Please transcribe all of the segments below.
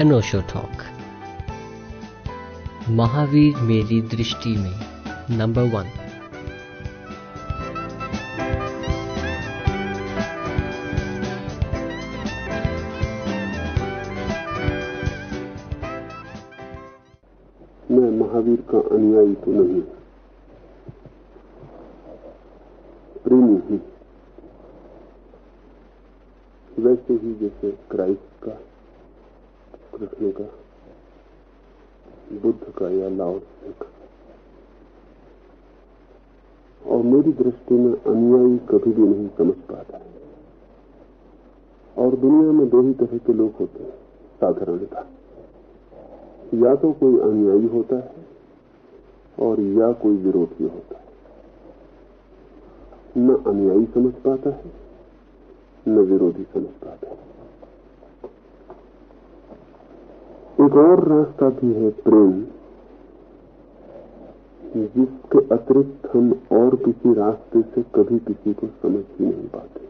अनोशो talk. Mahavir मेरी दृष्टि में नंबर वन। मैं महावीर का अनुयायी तो नहीं प्रेमी हूँ वैसे ही जैसे क्राइस्ट का कृष्ण का बुद्ध का या लाओसे का और मेरी दृष्टि में अनुयायी कभी भी नहीं समझ पाता और दुनिया में दो ही तरह के लोग होते हैं, साधारणता। या तो कोई अनुयायी होता है और या कोई विरोधी होता है। न अनुयायी समझ पाता है, न विरोधी समझ पाता है। एक और रास्ता भी है प्रेम। जिसके अतिरिक्त हम और किसी रास्ते से कभी किसी को समझ ही नहीं पाते।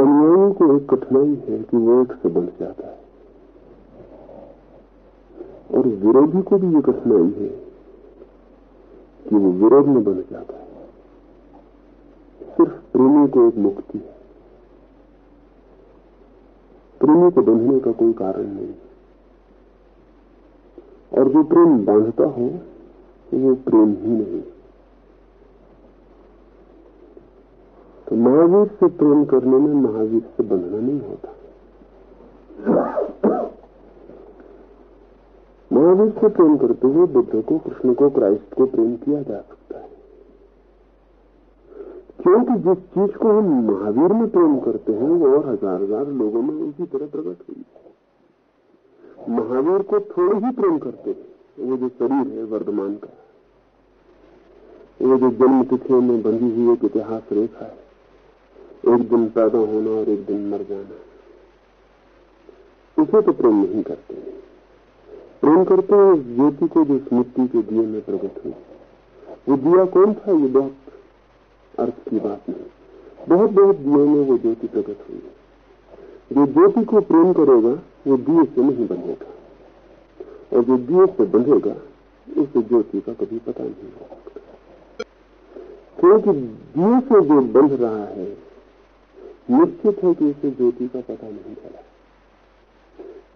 अनुयायियों को एक कठिनाई है कि वो एक से बन जाता है। और विरोधी को भी ये कठिनाई है कि वो विरोध में बन जाता है। सिर्फ़ प्रेमी को एक मुक्ति है। प्रेमी को बंधने का कोई कारण नहीं। और जो प्रेम बांधता हो, वो प्रेम ही नहीं। तो महावीर से प्रेम करने में महावीर से बंधना नहीं होता। महावीर से प्रेम करते हुए बुद्ध को, कृष्ण को, क्राइस्ट को प्रेम किया जा सकता क्योंकि जिस चीज़ को हम महावीर में प्रेम करते हैं, वो और हज़ार हज़ार लोगों में उसी तरह प्रकट हुई। महावीर को थोड़े ही प्रेम करते हैं, वो जो शरीर है वर्धमान का। वो जो जन्म तिथियों में बंधी हुई एक इतिहास रेखा है, एक दिन पैदा होना और एक दिन मर जाना। उसे तो प्रेम नहीं करते। प्रेम करते हैं ज्योति को जो स्मृति के दिए में प्रकट हुई। वो दिया कौन था? ये बहुत अर्थ की बात नहीं। बहुत बहुत दिए में वो ज्योति प्रकट हुई। जो ज्योति को प्रेम करेगा, वो दिए से नहीं बंधेगा और जो दिए से बंधेगा, उसे ज्योति का कभी पता नहीं हो क्योंकि दिए से जो बंध रहा है, निश्चित है कि उसे ज्योति का पता नहीं चला।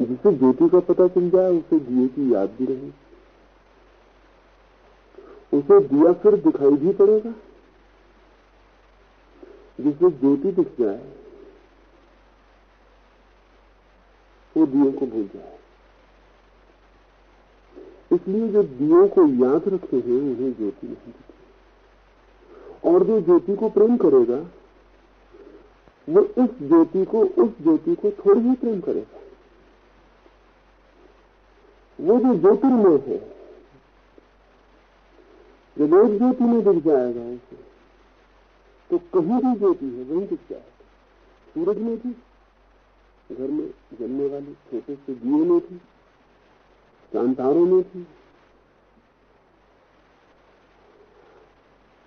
जिसे ज्योति का पता चल जाए, उसे दिए की याद भी रहे। उसे दिया फिर दिखाई भी पड़ेगा। जिसे ज्योति दिख जाए वो दियो को भूल जाए। इसलिए जो दियों को याद रखे हैं, उन्हें ज्योति नहीं दिखती। और जो ज्योति को प्रेम करेगा, वो इस ज्योति को, उस ज्योति को थोड़ी ही प्रेम करेगा। वो जो ज्योतिर्मय है, जब एक ज्योति में दिख जाएगा उसे तो कहीं भी ज्योति है, वहीं दिख जाएगा सूरज में थी घर में जलने वाले छोटे से दिए में थी चांतारों में थी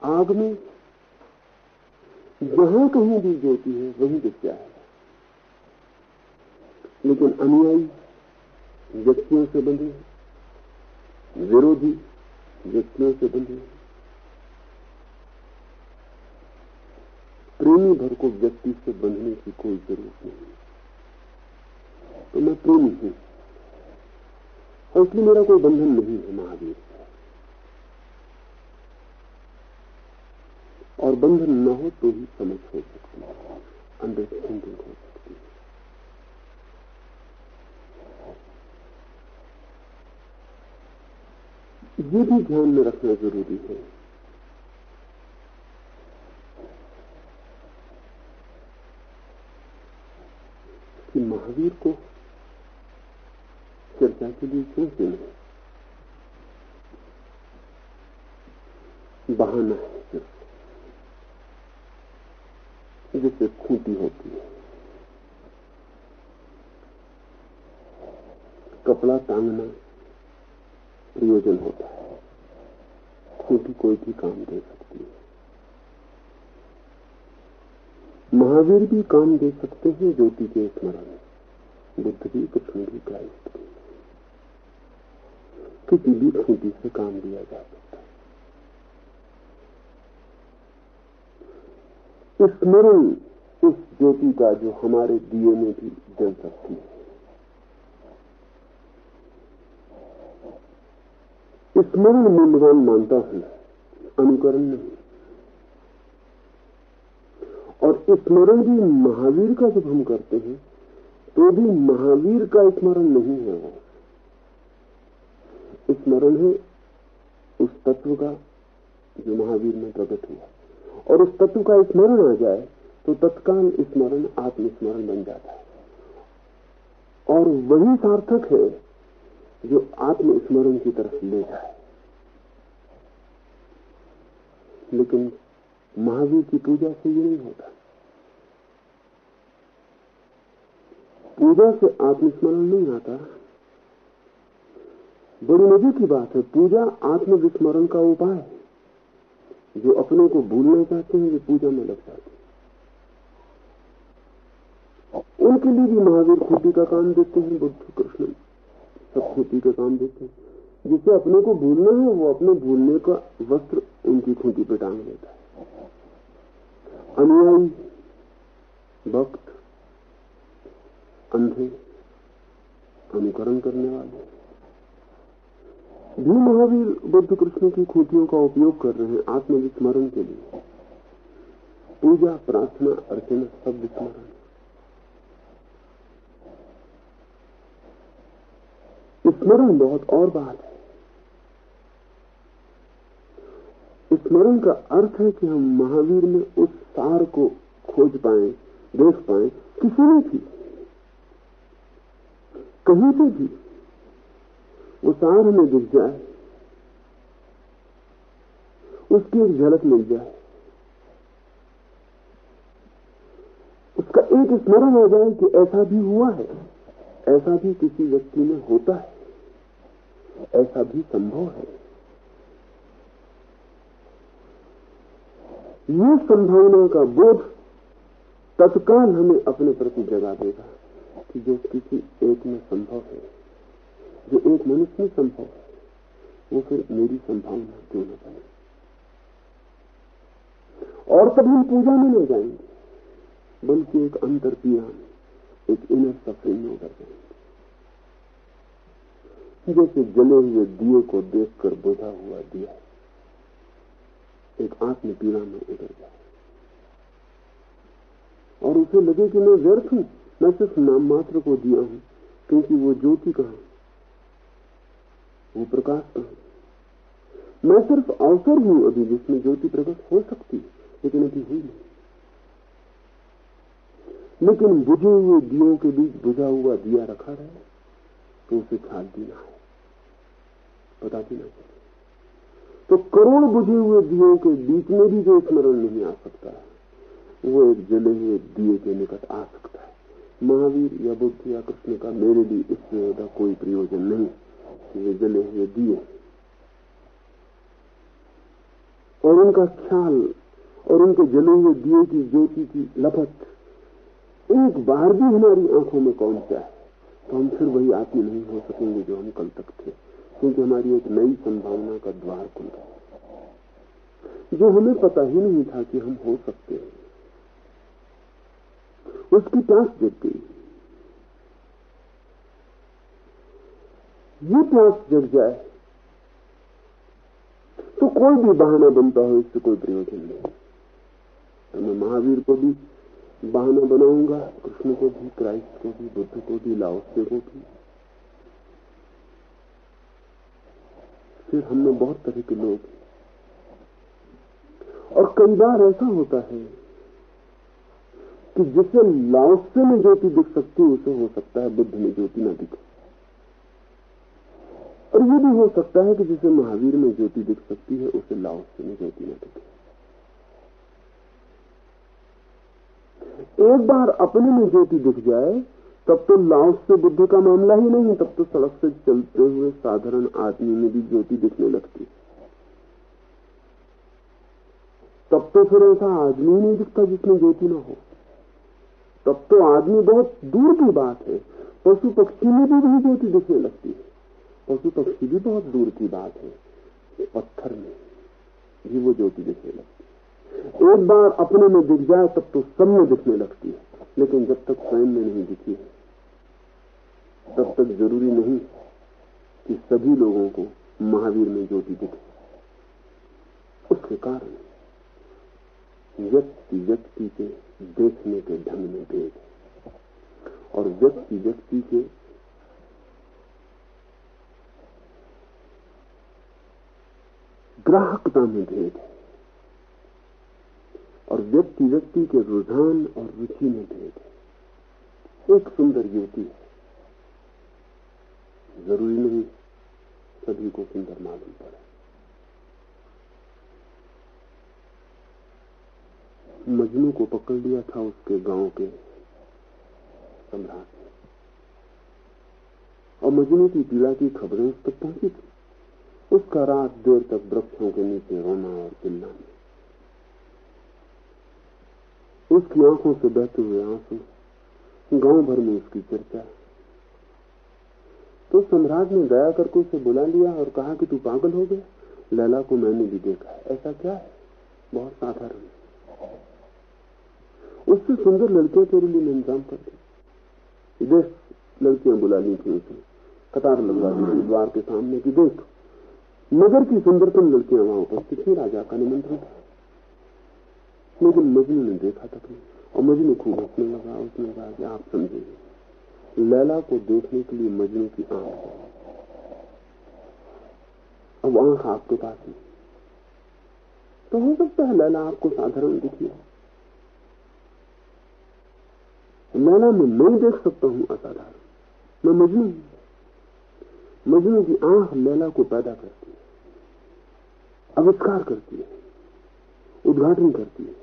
आग में जहाँ कहीं भी ज्योति है, वहीं दिख जाएगा लेकिन अनुयायी, व्यक्तियों से बंधे, विरोधी व्यक्तियों से बंधे प्रेमी भर को व्यक्ति से बंधने की कोई ज़रूरत नहीं तो मैं प्रेमी हूँ। और इसलिए मेरा कोई बंधन नहीं है महावीर। और बंधन न हो तो ही समझ हो सकती है अंडरस्टैंडिंग हो सकती है। ये भी ध्यान में रखना ज़रूरी है कि महावीर को चर्चा के लिए क्यों चुने बहाना है सिर्फ़ जिससे खूंटी होती है। कपड़ा टांगना प्रयोजन होता है। खूंटी कोई भी काम दे सकती है महावीर भी काम दे सकते हैं ज्योति के स्मरण बुद्ध भी कृष्ण भी क्राइस्ट किसी भी खूंटी से काम लिया जा सकता है। स्मरण उस ज्योति का जो हमारे दिए में भी जल सकती है। स्मरण मूल्यवान मानता हूँ, अनुकरण नहीं। और स्मरण भी महावीर का जब हम करते हैं तो भी महावीर का स्मरण नहीं है वो। स्मरण है, उस तत्व का जो महावीर में प्रकट हुआ। और उस तत्व का स्मरण आ जाए तो तत्काल स्मरण, आत्मस्मरण बन जाता है। और वही सार्थक है, जो आत्मस्मरण की तरफ़ ले जाए। लेकिन महावीर की पूजा से ये नहीं होता। पूजा से आत्मस्मरण नहीं आता। बड़ी मज़े की बात है, पूजा आत्मविस्मरण का उपाय है। जो अपने को भूलना चाहते हैं, वे पूजा में लग जाते हैं। उनके लिए भी महावीर खूटी का काम देते हैं, बुद्ध, कृष्ण, सब खूटी का काम देते हैं। जिसे अपने को भूलना है, वो अपने भूलने का वस्त्र उनकी खूंटी पे टांग देता है। अनुयायी, भक्त, अंधे, अनुकरण करने वाले। भी महावीर बुद्ध कृष्ण की खूटियों का उपयोग कर रहे हैं आत्मविस्मरण के लिए पूजा, प्रार्थना, अर्चना सब विस्मरण स्मरण बहुत और बात है। स्मरण का अर्थ है कि हम महावीर में उस सार को खोज पाए, देख पाए। किसी ने भी, कहीं से भी, वो सार हमें दिख जाए, उसकी एक झलक मिल जाए, उसका एक स्मरण हो जाए कि ऐसा भी हुआ है, ऐसा भी किसी व्यक्ति में होता है, ऐसा भी संभव है। ये संभावना का बोध तत्काल हमें अपने प्रति जगा देगा कि जो किसी एक में संभव है, जो एक मनुष्य में संभव है, वो फिर मेरी संभावना क्यों न बने? और तब हम पूजा में नहीं जाएँगे, बल्कि एक अंतर पीड़ा में, एक इनर सफरिंग में उतर जाएँगे। जैसे जले हुए दिए को देखकर बुझा हुआ दिया एक आत्म पीड़ा में उतर जाए। और उसे लगे कि मैं व्यर्थ हूँ। मैं सिर्फ़ नाम मात्र को दिया हूँ, क्योंकि वो ज्योति कहा वो प्रकाश कहा मैं सिर्फ़ अवसर हूँ अभी, जिसमें ज्योति प्रकट हो सकती लेकिन अभी हुई नहीं। लेकिन बुझे हुए दियों के बीच बुझा हुआ दिया रखा रहे तो उसे ख्याल देना है। बता देना चाहिए तो करोड़ बुझे हुए दियों के बीच में भी जो स्मरण नहीं आ सकता है वो एक जले हुए दिए के निकट आ सकता है। महावीर या बुद्ध या कृष्ण का मेरे लिए इससे ज़्यादा कोई प्रयोजन नहीं वे जले हुए दिए। और उनका ख्याल और उनके जले हुए दिए की ज्योति की लपट, एक बार भी हमारी आँखों में कौन सा है तो हम फिर वही आत्मी नहीं हो सकेंगे जो हम कल तक थे। क्योंकि हमारी एक नई संभावना का द्वार खुल गया जो हमें पता ही नहीं था कि हम हो सकते हैं, उसकी प्यास जग गई। ये प्यास जग जाए तो कोई भी बहाना बनता हो, इससे कोई प्रयोजन नहीं। तो मैं महावीर को भी बहाना बनाऊँगा, कृष्ण को भी, क्राइस्ट को भी, बुद्ध को भी, लाओसे को भी। फिर हमने बहुत तरह के लोग और कई बार ऐसा होता है कि जिसे लाओसे में ज्योति दिख सकती है, उसे हो सकता है बुद्ध में ज्योति न दिखे। और ये भी हो सकता है कि जिसे महावीर में ज्योति दिख सकती है, उसे लाओसे में ज्योति न दिखे। एक बार अपने में ज्योति दिख जाए तब तो लाओस से बुद्ध का मामला ही नहीं तब तो सड़क से चलते हुए साधारण आदमी में भी ज्योति दिखने लगती। तब तो फिर ऐसा आदमी नहीं दिखता जिसमें ज्योति ना हो। तब तो आदमी बहुत दूर की बात है। पशु पक्षी में भी वही ज्योति दिखने लगती है। पशु पक्षी भी बहुत दूर की बात है। पत्थर में भी वो ज्योति दिखने लगती है। एक बार अपने में दिख जाए तब तो सब में दिखने लगती है। लेकिन जब तक स्वयं में नहीं दिखी है तब तक ज़रूरी नहीं कि सभी लोगों को महावीर में ज्योति दिखे। उसके कारण व्यक्ति व्यक्ति के देखने के ढंग में भेद और व्यक्ति व्यक्ति के ग्राहकता में भेद है। और व्यक्ति व्यक्ति के रुझान और रुचि में भेद है। एक सुंदर युवती है। ज़रूरी नहीं, सभी को सुंदर मालूम पड़े। मजनू को पकड़ लिया था उसके गाँव के सम्राट ने। और मजनू की पीड़ा की खबरें उस तक पहुँची थी। उसका रात देर तक वृक्षों के नीचे रोना और चिल्लाना। उसकी आँखों से बहते हुए आँसू, गाँव भर में उसकी चर्चा। तो सम्राट ने दया करके उसे बुला लिया और कहा कि तू पागल हो गया। लैला को मैंने भी देखा ऐसा क्या है? बहुत साधारण। उससे सुंदर लड़कियाँ तेरे लिए इंतज़ाम कर दी देख, लड़कियाँ बुला ली थी उसे कतार लगवा दी थी द्वार के सामने की देख नगर की सुंदरतम लड़कियाँ वहाँ उपस्थित थी, राजा का निमंत्रण था। लेकिन मजनू ने देखा तक नहीं और मजनू खूब हंसने लगा, उसने कहा कि आप समझेंगे लैला को देखने के लिए मजनू की आँख अब आँख आपके पास नहीं तो हो सकता है लैला आपको साधारण दिखी लैला में नहीं देख सकता हूँ असाधारण। मैं मजनू मजनू की आँख लैला को पैदा करती है। आविष्कार करती है। उद्घाटन करती है।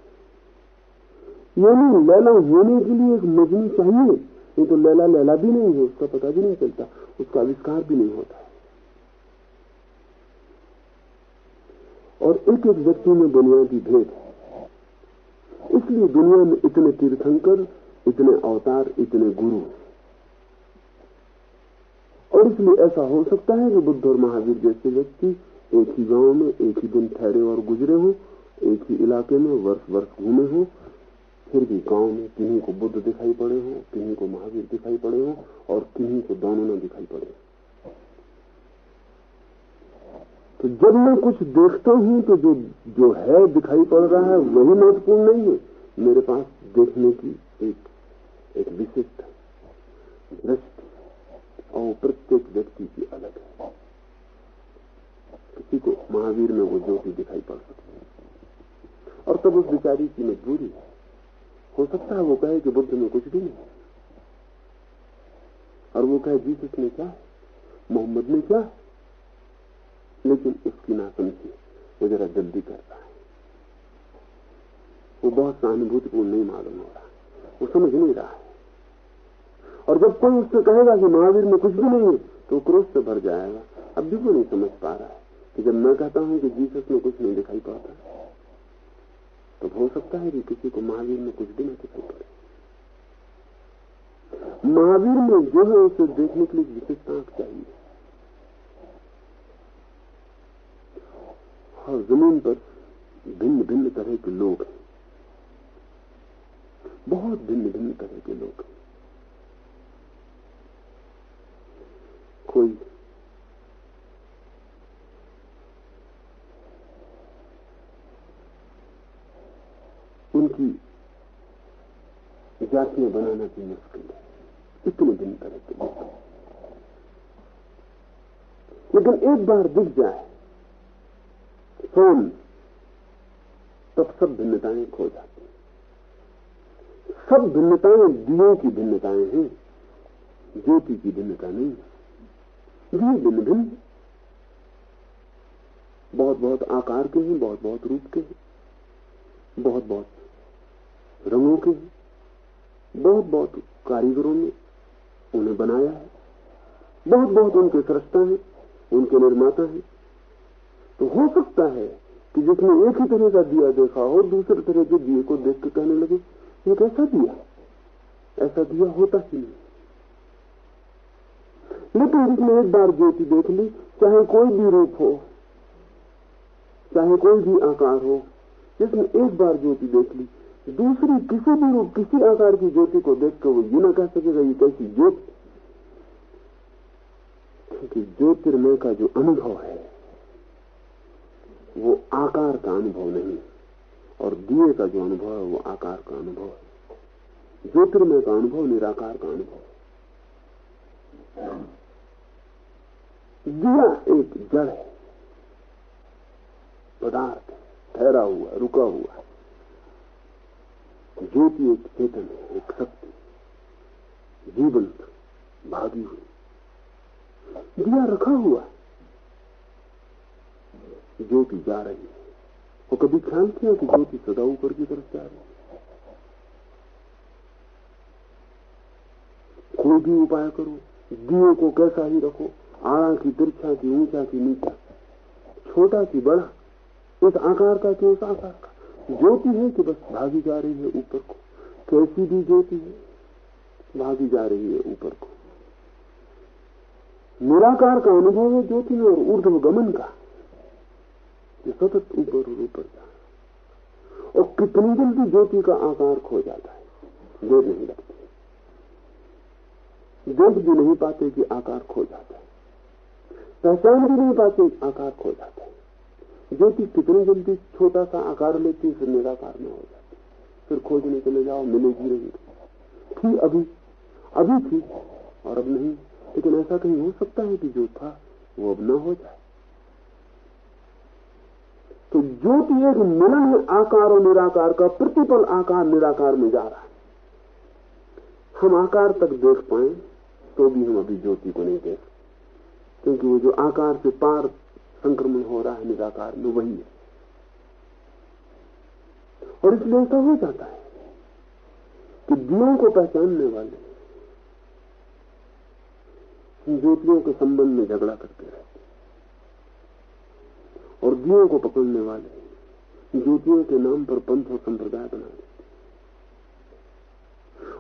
यानी लैला होने के लिए एक मजनू चाहिए। नहीं तो लैला लैला भी नहीं है, उसका पता भी नहीं चलता, उसका आविष्कार भी नहीं होता। और एक एक व्यक्ति में बुनियादी भेद है। इसलिए दुनिया में इतने तीर्थंकर, इतने अवतार, इतने गुरु और इसलिए ऐसा हो सकता है कि बुद्ध और महावीर जैसे व्यक्ति एक ही गाँव में, एक ही दिन ठहरे और गुजरे हों, एक ही इलाके में वर्ष वर्ष घूमे हों फिर भी गाँव में किन्हीं को बुद्ध दिखाई पड़े हो, किन्हीं को महावीर दिखाई पड़े हो, और किन्हीं को दोनों न दिखाई पड़े तो जब मैं कुछ देखता हूँ तो जो जो है दिखाई पड़ रहा है, वही महत्वपूर्ण नहीं है। मेरे पास देखने की एक एक विशिष्ट दृष्टि और प्रत्येक व्यक्ति की अलग है। किसी को महावीर में वो ज्योति दिखाई पड़ सकती है। और तब उस बिचारी की मजबूरी है। हो सकता है वो कहे कि बुद्ध में कुछ भी नहीं और वो कहे, जीसस ने क्या? मोहम्मद ने क्या? लेकिन उसकी ना समझी। वो जरा जल्दी कर रहा है। वो बहुत सहानुभूतिपूर्ण नहीं मालूम हो रहा। वो समझ नहीं रहा है। और जब कोई उससे कहेगा कि महावीर में कुछ भी नहीं है तो क्रोध से भर जाएगा। अब भी वो नहीं समझ पा रहा है कि जब मैं कहता हूँ कि जीसस में कुछ नहीं दिखाई पाता तो हो सकता है कि किसी को महावीर में कुछ भी ना दिखाई पड़े। महावीर में जो है उसे देखने के लिए विशेष आँख चाहिए। और ज़मीन पर भिन्न भिन्न तरह के लोग हैं। बहुत भिन्न भिन्न तरह के लोग हैं। कोई उनकी जातियाँ बनाना भी मुश्किल है। इतने दिन लोग लेकिन एक बार दिख जाए फ़ोन तब सब भिन्नताएँ खो जाती सब भिन्नताएँ दियों की भिन्नताएँ हैं, ज्योति की भिन्नता नहीं दिए भिन्न भिन्न बहुत बहुत आकार के हैं बहुत बहुत रूप के हैं। बहुत बहुत रंगों के हैं। बहुत बहुत कारीगरों ने उन्हें बनाया है। बहुत बहुत उनके सृष्टा हैं, उनके निर्माता हैं। तो हो सकता है कि जिसने एक ही तरह का दिया देखा और दूसरे तरह के दिए को देख के कहने लगे, ये कैसा दिया ऐसा दिया होता ही नहीं। लेकिन जिसने एक बार ज्योति देख ली, चाहे कोई भी रूप हो, चाहे कोई भी आकार हो, जिसने एक बार ज्योति देख ली दूसरी किसी भी रूप, किसी आकार की ज्योति को देखकर वो ये ना कह सकेगा ये कैसी ज्योति क्योंकि ज्योतिर्मय का जो अनुभव है, वो आकार का अनुभव नहीं, और दिए का जो अनुभव है, वो आकार का अनुभव है। ज्योतिर्मय का अनुभव, निराकार का अनुभव। दिया एक जड़ है, पदार्थ ठहरा हुआ रुका हुआ ज्योति एक चेतन है, एक शक्ति जीवंत, भागी हुई। दिया रखा हुआ ज्योति जा रही है। वो कभी ख्याल किया कि ज्योति सदा ऊपर की तरफ़ जा रही है। कोई भी उपाय करो, दिए को कैसा ही रखो, आड़ा की, तिरछा की, ऊँचा की, नीचा। छोटा की, बड़ा। इस आकार का कि उस आकार का? ज्योति है कि बस भागी जा रही है ऊपर को? कैसी भी ज्योति है, भागी जा रही है ऊपर को। निराकार का अनुभव है ज्योति और ऊर्ध्व गमन का। सतत ऊपर और ऊपर जा। और कितनी जल्दी ज्योति का आकार खो जाता है देर नहीं लगती। देख भी नहीं पाते कि आकार खो जाता है। पहचान भी नहीं पाते आकार खो जाता है। ज्योति कितनी जल्दी छोटा सा आकार लेती है, फिर निराकार में हो जाती फिर खोजने चले जाओ, मिलेगी रही थी अभी अभी थी और अब नहीं। लेकिन ऐसा कहीं हो सकता है कि जो था, वो अब न हो जाए। तो ज्योति एक मिलन है आकार और निराकार का प्रतिपल आकार निराकार में जा रहा है। हम आकार तक देख पाए तो भी हम अभी ज्योति को नहीं देख क्योंकि वो जो आकार से पार संक्रमण हो रहा है, निराकार में वही है। और इसलिए ऐसा हो जाता है कि दियों को पहचानने वाले ज्योतियों के संबंध में झगड़ा करते रहते और दियों को पकड़ने वाले ज्योतियों के नाम पर पंथ और संप्रदाय बना देते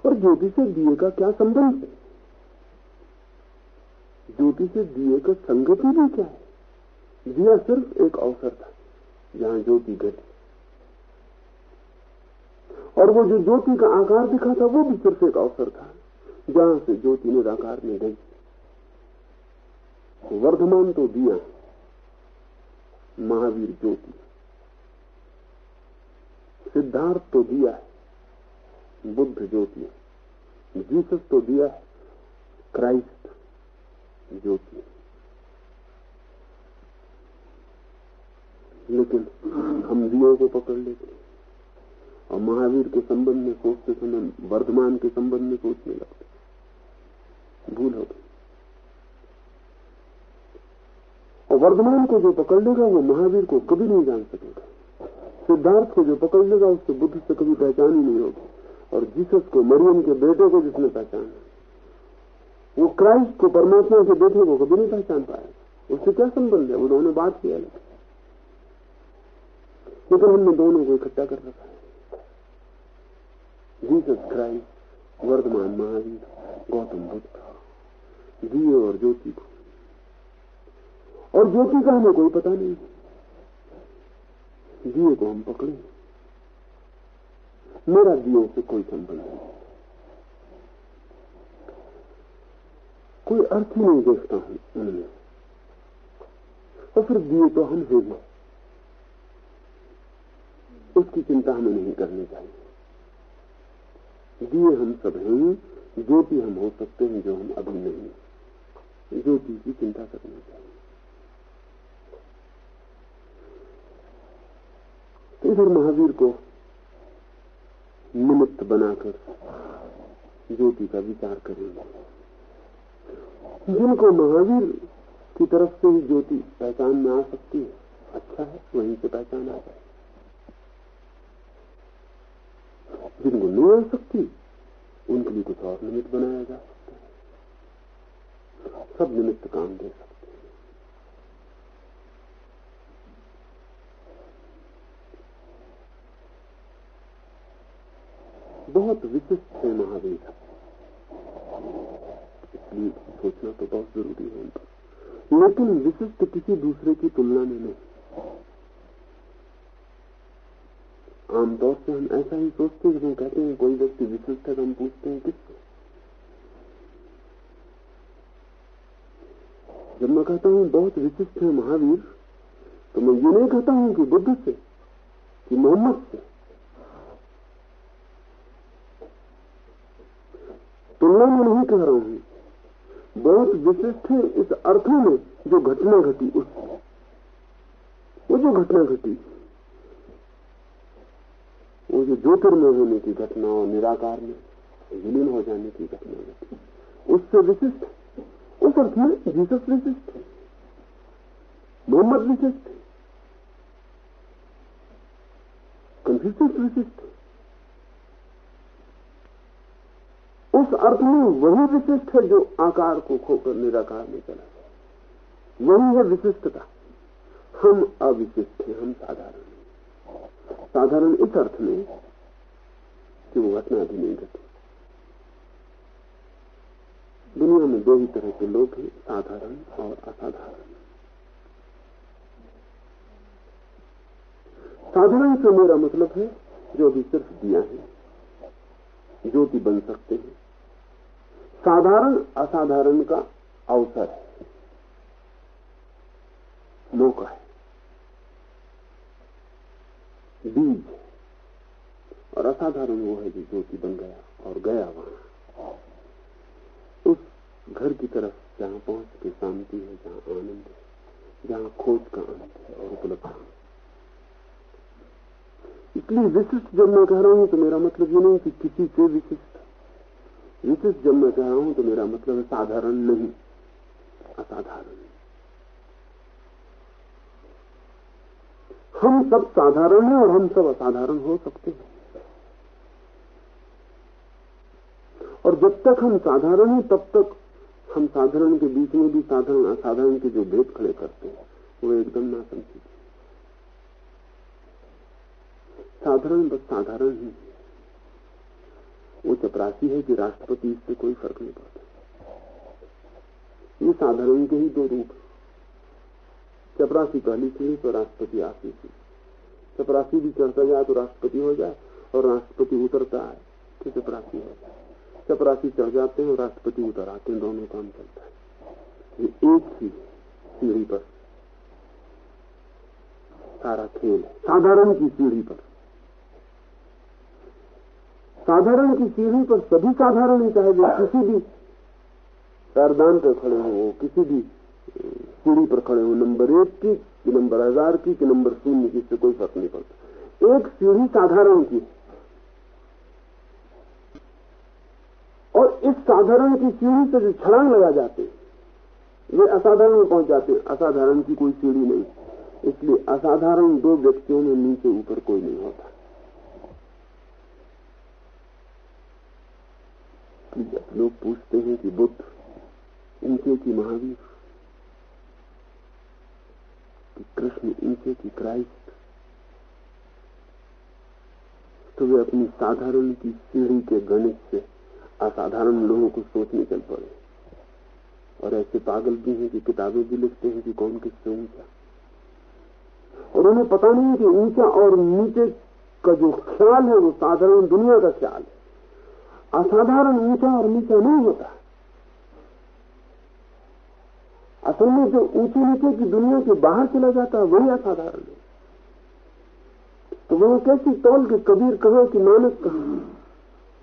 और ज्योति से दिए का क्या संबंध है? ज्योति से दिए का संगति भी क्या है? दिया सिर्फ़ एक अवसर था, जहाँ ज्योति घटी और वो जो ज्योति का आकार दिखा था, वो भी सिर्फ़ एक अवसर था, जहाँ से ज्योति निराकार में गई। वर्धमान तो दिया महावीर ज्योति। सिद्धार्थ तो दिया है, बुद्ध ज्योति। जीसस तो दिया है, क्राइस्ट ज्योति। लेकिन हम दियों को पकड़ लेते और महावीर के संबंध में सोचते समय, वर्धमान के संबंध में सोचने लगते भूल हो और वर्धमान को जो पकड़ लेगा वो महावीर को कभी नहीं जान सकेगा। सिद्धार्थ को जो पकड़ लेगा उससे बुद्ध से कभी पहचान ही नहीं होगी। और जीसस को, मरियम के बेटे को जिसने पहचाना वो क्राइस्ट को परमात्मा के बेटे को कभी नहीं पहचान पाएगा उससे क्या संबंध है? वो दोनों बात किया लेकिन लेकिन हमने दोनों को इकट्ठा कर रखा है। जीसस क्राइस्ट वर्धमान महावीर, गौतम बुद्ध, दिए और ज्योति को। और ज्योति का हमें कोई पता नहीं। दिए को हम पकड़े। मेरा दियो से कोई संबंध नहीं। कोई अर्थ ही नहीं देखता हूँ। और फिर दिए तो हम ही उसकी चिंता हमें नहीं करनी चाहिए। दिए हम सब हैं ज्योति हम हो सकते हैं, जो हम अभी नहीं ज्योति की चिंता करनी चाहिए। तो इधर महावीर को निमित्त बनाकर ज्योति का विचार करेंगे। जिनको महावीर की तरफ़ से ही ज्योति पहचान में आ सकती है अच्छा है, वहीं से पहचान आ जाए। जिनको नहीं आ सकती उनके लिए कुछ और निमित्त बनाया जा सकता है सब निमित्त काम दे सकते बहुत विशिष्ट है महावीर इसलिए सोचना तो बहुत ज़रूरी है उन लेकिन विशिष्ट किसी दूसरे की तुलना में नहीं आमतौर से हम ऐसा ही सोचते हैं जब कहते हैं कोई व्यक्ति विशिष्ट है तो हम पूछते हैं किससे? जब मैं कहता हूँ बहुत विशिष्ट है महावीर तो मैं ये नहीं कहता हूँ कि बुद्ध से, कि मोहम्मद से। तुलना में नहीं कह रहा हूँ। बहुत विशिष्ट है इस अर्थ में जो घटना घटी उस वो जो घटना घटी जो ज्योतिर्मय होने की घटना और निराकार में, विलीन हो जाने की घटना घटी उससे विशिष्ट, उस अर्थ में जीसस विशिष्ट है। मोहम्मद विशिष्ट कंफ्यूशियस विशिष्ट उस अर्थ में वही विशिष्ट है जो आकार को खोकर निराकार में चला वही है विशिष्टता। हम अविशिष्ट हैं, हम साधारण हैं। साधारण इस अर्थ में कि वो घटना भी नहीं घटी। दुनिया में दो ही तरह के लोग हैं, साधारण और असाधारण। साधारण से मेरा मतलब है, जो भी सिर्फ़ दिया है ज्योति बन सकते हैं। साधारण, असाधारण का अवसर है। मौका है। बीज और असाधारण वो है जो ज्योति बन गया और गया वहाँ। उस घर की तरफ़ जहाँ पहुँच के शांति है, जहाँ आनंद है, जहाँ खोज का अंत है और उपलब्ध इसलिए विशिष्ट जब मैं कह रहा हूँ तो मेरा मतलब ये नहीं कि किसी से विशिष्ट। विशिष्ट जब मैं कह रहा हूँ तो मेरा मतलब साधारण नहीं, असाधारण। हम सब साधारण हैं और हम सब असाधारण हो सकते हैं। और जब तक हम साधारण हैं, तब तक हम साधारण के बीच में भी साधारण, असाधारण के जो भेद खड़े करते हैं, वो एकदम ना समझे साधारण बस साधारण ही वो चपरासी है कि राष्ट्रपति इससे कोई फ़र्क नहीं पड़ता। ये साधारण के ही दो रूप चपरासी पहली सीढ़ी तो राष्ट्रपति आती थी। चपरासी भी चढ़ता जाए तो राष्ट्रपति हो जाए और राष्ट्रपति उतरता है। तो चपरासी हो। जाए चपरासी चढ़ जाते हैं और राष्ट्रपति उतर आते हैं। दोनों काम चलता है। ये एक ही सीढ़ी पर। सारा खेल है। साधारण की सीढ़ी पर। साधारण की सीढ़ी पर सभी साधारण चाहे वो किसी भी पैरदान पर खड़े हो किसी भी सीढ़ी पर खड़े हो नंबर एक की कि नंबर हज़ार की कि नंबर शून्य की, इससे कोई फ़र्क नहीं पड़ता। एक सीढ़ी साधारण की। और इस साधारण की सीढ़ी से जो छलांग लगा जाते, वे असाधारण में पहुँच जाते। असाधारण की कोई सीढ़ी नहीं। इसलिए असाधारण दो व्यक्तियों में नीचे ऊपर कोई नहीं होता। लोग पूछते हैं कि बुद्ध ऊँचे की महावीर? कि कृष्ण ऊँचे की क्राइस्ट। तो वे अपनी साधारण की सीढ़ी के गणित से असाधारण लोगों को सोचने चल पड़े। और ऐसे पागल भी हैं कि किताबें भी लिखते हैं कि कौन किससे ऊँचा। और उन्हें पता नहीं है कि ऊँचा और नीचे का जो ख्याल है वो साधारण दुनिया का ख्याल है। असाधारण ऊँचा और नीचा नहीं होता। असल में जो ऊँचे नीचे की दुनिया के बाहर चला जाता है, वही असाधारण है। तो वह कैसी तौल के कबीर कहा कि नानक कहा?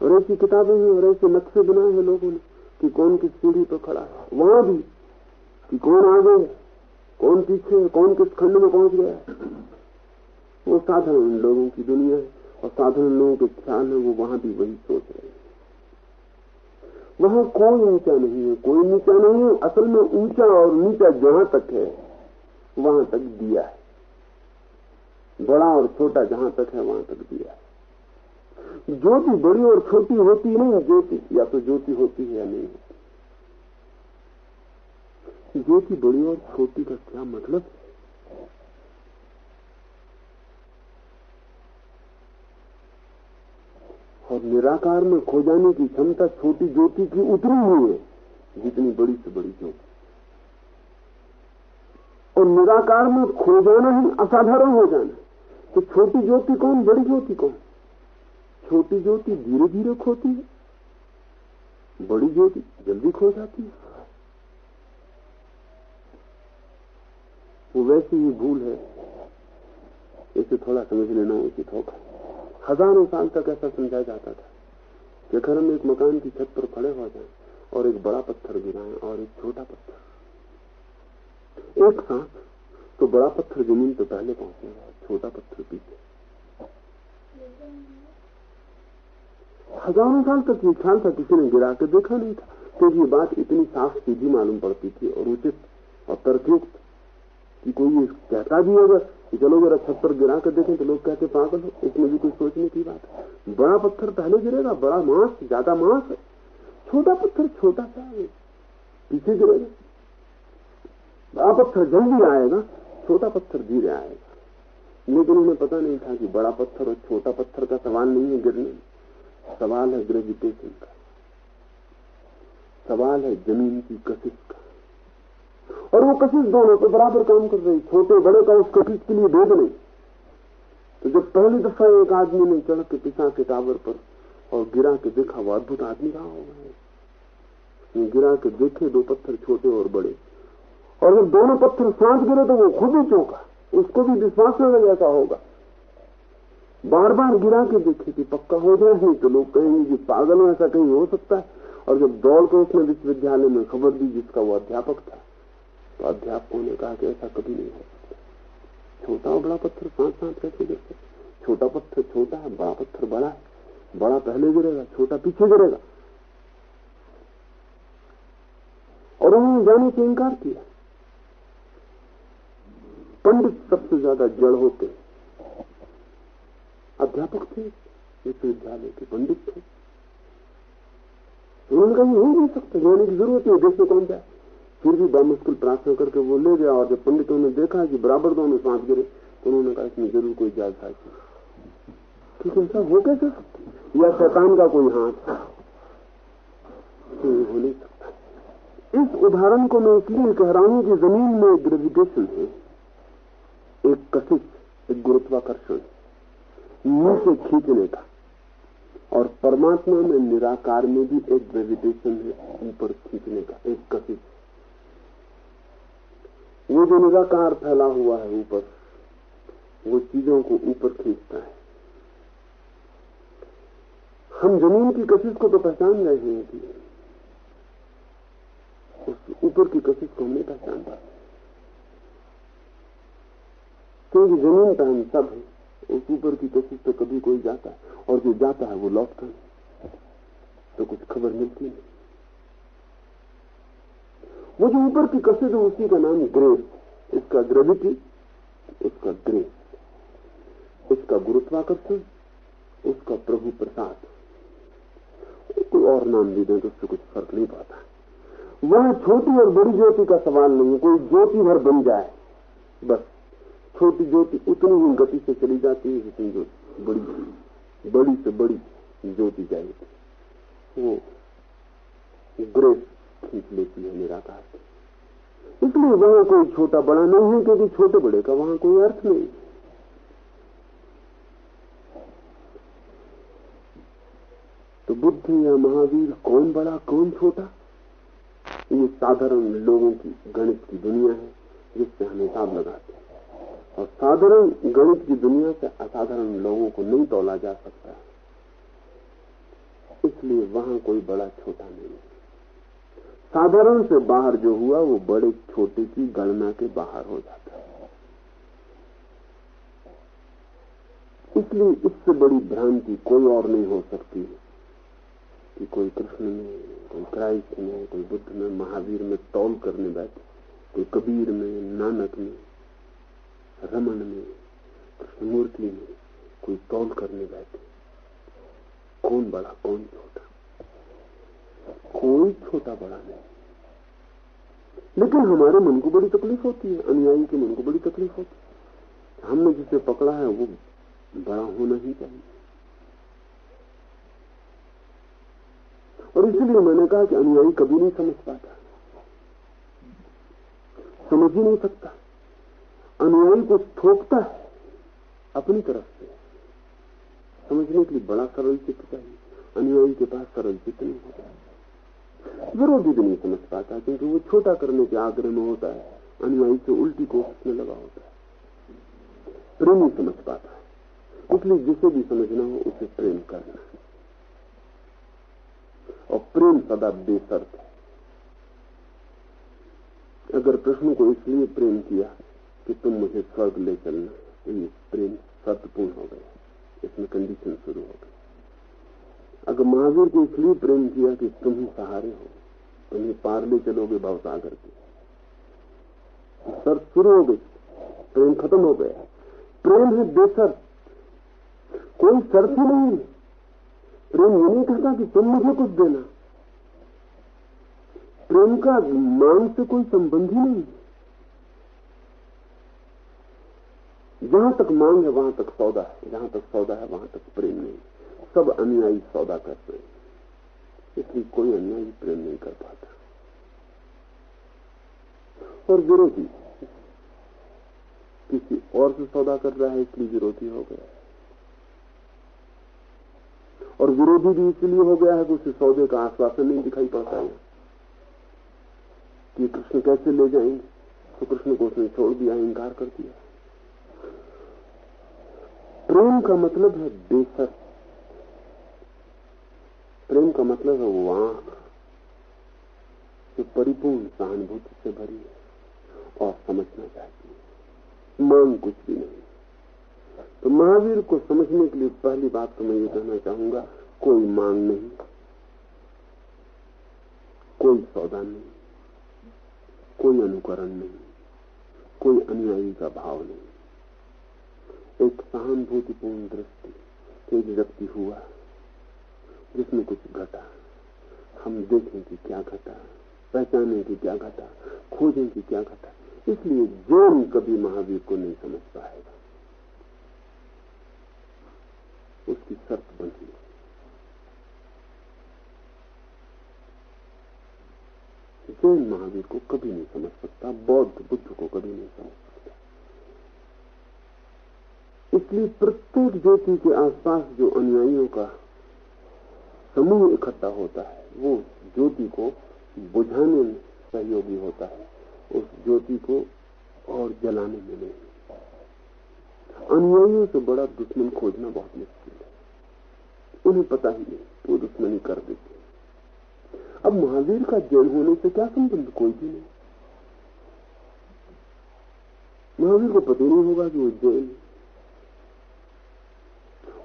और ऐसी किताबें हैं और ऐसे नक्शे बनाए हैं लोगों ने कि कौन किस सीढ़ी पर खड़ा है। वहाँ भी कि कौन आगे है, कौन पीछे है, कौन किस खंड में पहुँच गया है। वो साधारण लोगों की दुनिया है और साधारण लोगों के ख्याल है, वो वहाँ भी वही सोच रहे वहाँ कोई ऊँचा नहीं है। कोई नीचा नहीं है, असल में ऊँचा और नीचा जहाँ तक है, वहाँ तक दिया है। बड़ा और छोटा जहाँ तक है, वहाँ तक दिया है। ज्योति बड़ी और छोटी होती नहीं, ज्योति या तो ज्योति होती है या नहीं होती। ज्योति बड़ी और छोटी का क्या मतलब? और निराकार में खो जाने की क्षमता छोटी ज्योति की उतनी हुई है। जितनी बड़ी से बड़ी ज्योति। और निराकार में खो जाना ही असाधारण हो जाना। तो छोटी ज्योति कौन, बड़ी ज्योति कौन? छोटी ज्योति धीरे धीरे खोती है। बड़ी ज्योति जल्दी खो जाती है। वो वैसी ही भूल है। इसे थोड़ा समझ लेना उचित होगा हज़ारों साल तक ऐसा समझा जाता था कि अगर हम एक मकान की छत पर खड़े हो जाए और एक बड़ा पत्थर गिराएँ और एक छोटा पत्थर। एक साथ तो बड़ा पत्थर ज़मीन पे पहले पहुंचेगा छोटा पत्थर पीछे। हज़ारों साल तक ये ख्याल था, किसी ने गिरा के देखा नहीं था। क्योंकि तो ये बात इतनी साफ़ सीधी मालूम पड़ती थी और उचित और तर्कयुक्त कि कोई कहता भी होगा कि चलो अगर छत पर गिरा कर देखें तो लोग कहते पागल हो, इसमें भी कोई सोचने की बात है? बड़ा पत्थर पहले गिरेगा, बड़ा मांस, ज़्यादा मांस है। छोटा पत्थर, छोटा सा है। पीछे गिरेगा। बड़ा पत्थर जल्दी आएगा, छोटा पत्थर धीरे आएगा। लेकिन उन्हें पता नहीं था कि बड़ा पत्थर और छोटा पत्थर का सवाल नहीं है गिरने सवाल है ग्रेविटेशन का। सवाल है ज़मीन की कशिश का। और वो कशिश दोनों पे बराबर काम कर रही, छोटे बड़े का उस कशिश के लिए भेद नहीं। तो जब पहली दफ़ा एक आदमी ने चढ़ के पिछा के टावर पर और गिरा के देखा, वो अद्भुत आदमी रहा होगा गिरा के देखे दो पत्थर छोटे और बड़े। और जब दोनों पत्थर सांस गिरे तो वो खुद ही चौंका। उसको भी विश्वास न ऐसा होगा। बार बार गिरा के देखे कि पक्का हो जाए नहीं तो लोग कहेंगे कि पागल ऐसा कहीं हो सकता है। और जब दौड़ कर उसने विश्वविद्यालय में खबर दी जिसका वो अध्यापक था तो अध्यापकों ने कहा कि ऐसा कभी नहीं हो सकता छोटा और बड़ा पत्थर साथ साथ कैसे गिर सकते छोटा पत्थर छोटा है, बड़ा पत्थर बड़ा है। बड़ा पहले गिरेगा, छोटा पीछे गिरेगा। और उन्होंने जाने से इंकार किया। पंडित सबसे ज़्यादा जड़ होते अध्यापक थे, विश्वविद्यालय के पंडित थे। उन्होंने कहा हो नहीं सकता जाने की ज़रूरत नहीं देखने कौन जाए। फिर भी बामुश्किल प्रार्थना करके वो ले गया और जब पंडितों ने देखा कि बराबर दोनों सांस गिरे तो उन्होंने कहा इसमें ज़रूर कोई जाल था क्योंकि ऐसा हो कैसे या शैतान का कोई हाथ हो नहीं सकता। इस उदाहरण को मैं इसलिए कह रहा हूँ कि ज़मीन में एक ग्रेविटेशन है, एक कशिश एक गुरुत्वाकर्षण नीचे खींचने का, और परमात्मा में निराकार में भी एक ग्रेविटेशन है, ऊपर खींचने का, एक कशिश वो जो निराकार फैला हुआ है ऊपर, वो चीज़ों को ऊपर खींचता है। हम ज़मीन की कशिश को तो पहचान रहे हैं कि उस ऊपर की कशिश को हम नहीं पहचान पाते क्योंकि ज़मीन पर हम सब है, उस ऊपर की कशिश तो कभी कोई जाता है, और जो जाता है वो लौटता नहीं तो कुछ खबर मिलती नहीं वो जो ऊपर की कशिश है उसी का नाम ग्रेस इसका ग्रेविटी उसका ग्रेस उसका गुरुत्वाकर्षण उसका प्रभु प्रसाद। कोई और नाम भी दें तो उससे कुछ फ़र्क नहीं पड़ता। वह छोटी और बड़ी ज्योति का सवाल नहीं है। कोई ज्योति भर बन जाए, बस छोटी ज्योति उतनी ही गति से चली जाती है जितनी ज्योति बड़ी बड़ी से बड़ी ज्योति जाएगी वो ग्रेस खींच लेती है निराकार। की इसलिए वहाँ कोई छोटा बड़ा नहीं है, क्योंकि छोटे बड़े का वहाँ कोई अर्थ नहीं। तो बुद्ध या महावीर कौन बड़ा, कौन छोटा? ये साधारण लोगों की गणित की दुनिया है, जिससे हम हिसाब लगाते हैं। और साधारण गणित की दुनिया से असाधारण लोगों को नहीं तोला जा सकता। इसलिए वहाँ कोई बड़ा छोटा नहीं है। साधारण से बाहर जो हुआ, वो बड़े छोटे की गणना के बाहर हो जाता है। इसलिए इससे बड़ी भ्रांति कोई और नहीं हो सकती कि कोई कृष्ण में, कोई क्राइस्ट में, कोई बुद्ध में, महावीर में तौल करने बैठे। कोई कबीर में, नानक में, रमन में, कृष्णमूर्ति में कोई तौल करने बैठे। कौन बड़ा, कौन छोटा? कोई छोटा बड़ा नहीं। लेकिन हमारे मन को बड़ी तकलीफ़ होती है, अनुयायी के मन को बड़ी तकलीफ़ होती है। हमने जिसे पकड़ा है, वो बड़ा होना ही चाहिए। और इसलिए मैंने कहा कि अनुयायी कभी नहीं समझ पाता। समझ ही नहीं सकता। अनुयायी को थोपता है अपनी तरफ़ से। समझने के लिए बड़ा सरल चित्र चाहिए। अनुयायी के पास सरल चित्र नहीं होता। विरोधी भी नहीं समझ पाता, क्योंकि वो छोटा करने के आग्रह में होता है अनुयायी से उल्टी कोशिश में लगा होता है। प्रेमी समझ पाता। है इसलिए जिसे भी समझना हो, उसे प्रेम करना और प्रेम सदा बेसर्त है। अगर प्रश्न को इसलिए प्रेम किया कि तुम मुझे स्वर्ग ले चलना तो ये प्रेम शर्तपूर्ण हो गया। इसमें कंडीशन शुरू हो गई। अगर महावीर को इसलिए प्रेम किया कि तुम ही सहारे हो तुम्हें पार ले चलोगे भवसागर के। शर्त शुरू हो गई प्रेम खत्म हो गया। प्रेम है बेसर। कोई शर्त ही। नहीं प्रेम ये नहीं कहता कि तुम मुझे कुछ देना। प्रेम का मान से कोई संबंध ही नहीं जहाँ तक मांग है, वहाँ तक सौदा है। जहाँ तक सौदा है, वहाँ तक प्रेम नहीं सब अनुयायी सौदा करते हैं। इसलिए कोई अनुयायी प्रेम नहीं कर पाता। और विरोधी, किसी और से सौदा कर रहा है इसलिए विरोधी हो गया। है और विरोधी भी इसलिए हो गया है कि उसे सौदे का आश्वासन नहीं दिखाई पड़ता है। कि कृष्ण कैसे ले जाएँगे? तो कृष्ण को उसने छोड़ दिया, इंकार कर दिया। प्रेम का मतलब है बेसर। प्रेम का मतलब है वो आँख जो परिपूर्ण सहानुभूति से भरी है और समझना चाहती है। मांग कुछ भी नहीं। तो महावीर को समझने के लिए पहली बात तो मैं ये कहना चाहूँगा, कोई मांग नहीं, कोई सौदा नहीं, कोई अनुकरण नहीं, कोई अनुयायी का भाव नहीं। एक सहानुभूतिपूर्ण दृष्टि एक व्यक्ति हुआ। जिसमें कुछ घटा। हम देखें कि क्या घटा, पहचाने कि क्या घटा, खोजें कि क्या घटा। इसलिए जोन कभी महावीर को नहीं समझ पाएगा। उसकी शर्त बंधी जैन महावीर को कभी नहीं समझ सकता, बौद्ध बुद्ध को कभी नहीं समझ सकता। इसलिए प्रत्येक ज्योति के आसपास जो अनुयायियों का समूह इकट्ठा होता है, वो ज्योति को बुझाने में सहयोगी होता है, उस ज्योति को और जलाने में नहीं। अनुयायियों से बड़ा दुश्मन खोजना बहुत मुश्किल है। उन्हें पता ही नहीं, वो दुश्मनी कर देते अब महावीर का जैन होने से क्या संबंध? कोई भी नहीं। महावीर को पता नहीं होगा कि वो जैन